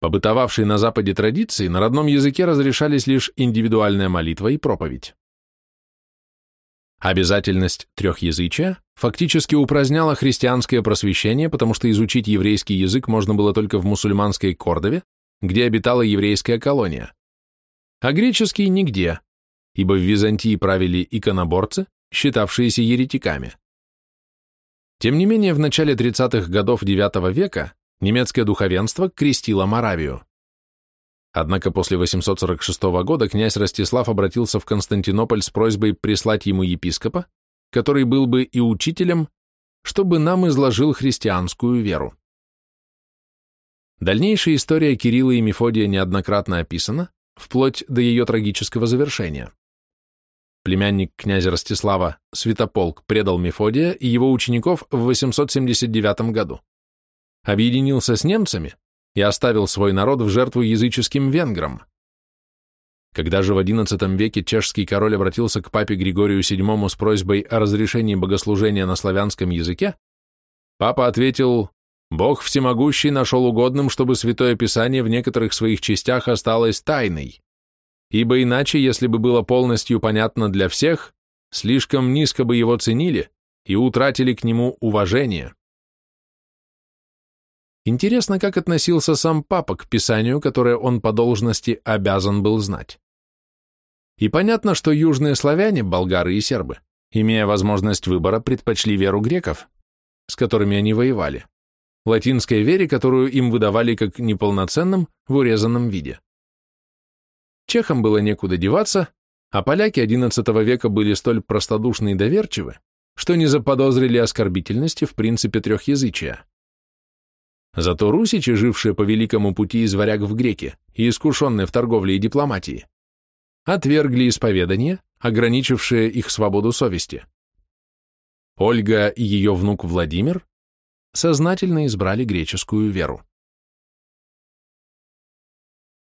По бытовавшей на Западе традиции на родном языке разрешались лишь индивидуальная молитва и проповедь. Обязательность трехязычия фактически упраздняла христианское просвещение, потому что изучить еврейский язык можно было только в мусульманской Кордове, где обитала еврейская колония, а греческий нигде, ибо в Византии правили иконоборцы, считавшиеся еретиками. Тем не менее, в начале 30-х годов IX века немецкое духовенство крестило Моравию. Однако после 846 года князь Ростислав обратился в Константинополь с просьбой прислать ему епископа, который был бы и учителем, чтобы нам изложил христианскую веру. Дальнейшая история Кирилла и Мефодия неоднократно описана, вплоть до ее трагического завершения. Племянник князя Ростислава, Святополк, предал Мефодия и его учеников в 879 году. Объединился с немцами и оставил свой народ в жертву языческим венграм. Когда же в XI веке чешский король обратился к папе Григорию VII с просьбой о разрешении богослужения на славянском языке, папа ответил «Бог всемогущий нашел угодным, чтобы Святое Писание в некоторых своих частях осталось тайной, ибо иначе, если бы было полностью понятно для всех, слишком низко бы его ценили и утратили к нему уважение». Интересно, как относился сам папа к писанию, которое он по должности обязан был знать. И понятно, что южные славяне, болгары и сербы, имея возможность выбора, предпочли веру греков, с которыми они воевали, латинской вере, которую им выдавали как неполноценным в урезанном виде. Чехам было некуда деваться, а поляки XI века были столь простодушны и доверчивы, что не заподозрили оскорбительности в принципе трехязычия. Зато русичи, жившие по великому пути из варяг в греки и искушенные в торговле и дипломатии, отвергли исповедание, ограничившее их свободу совести. Ольга и ее внук Владимир сознательно избрали греческую веру.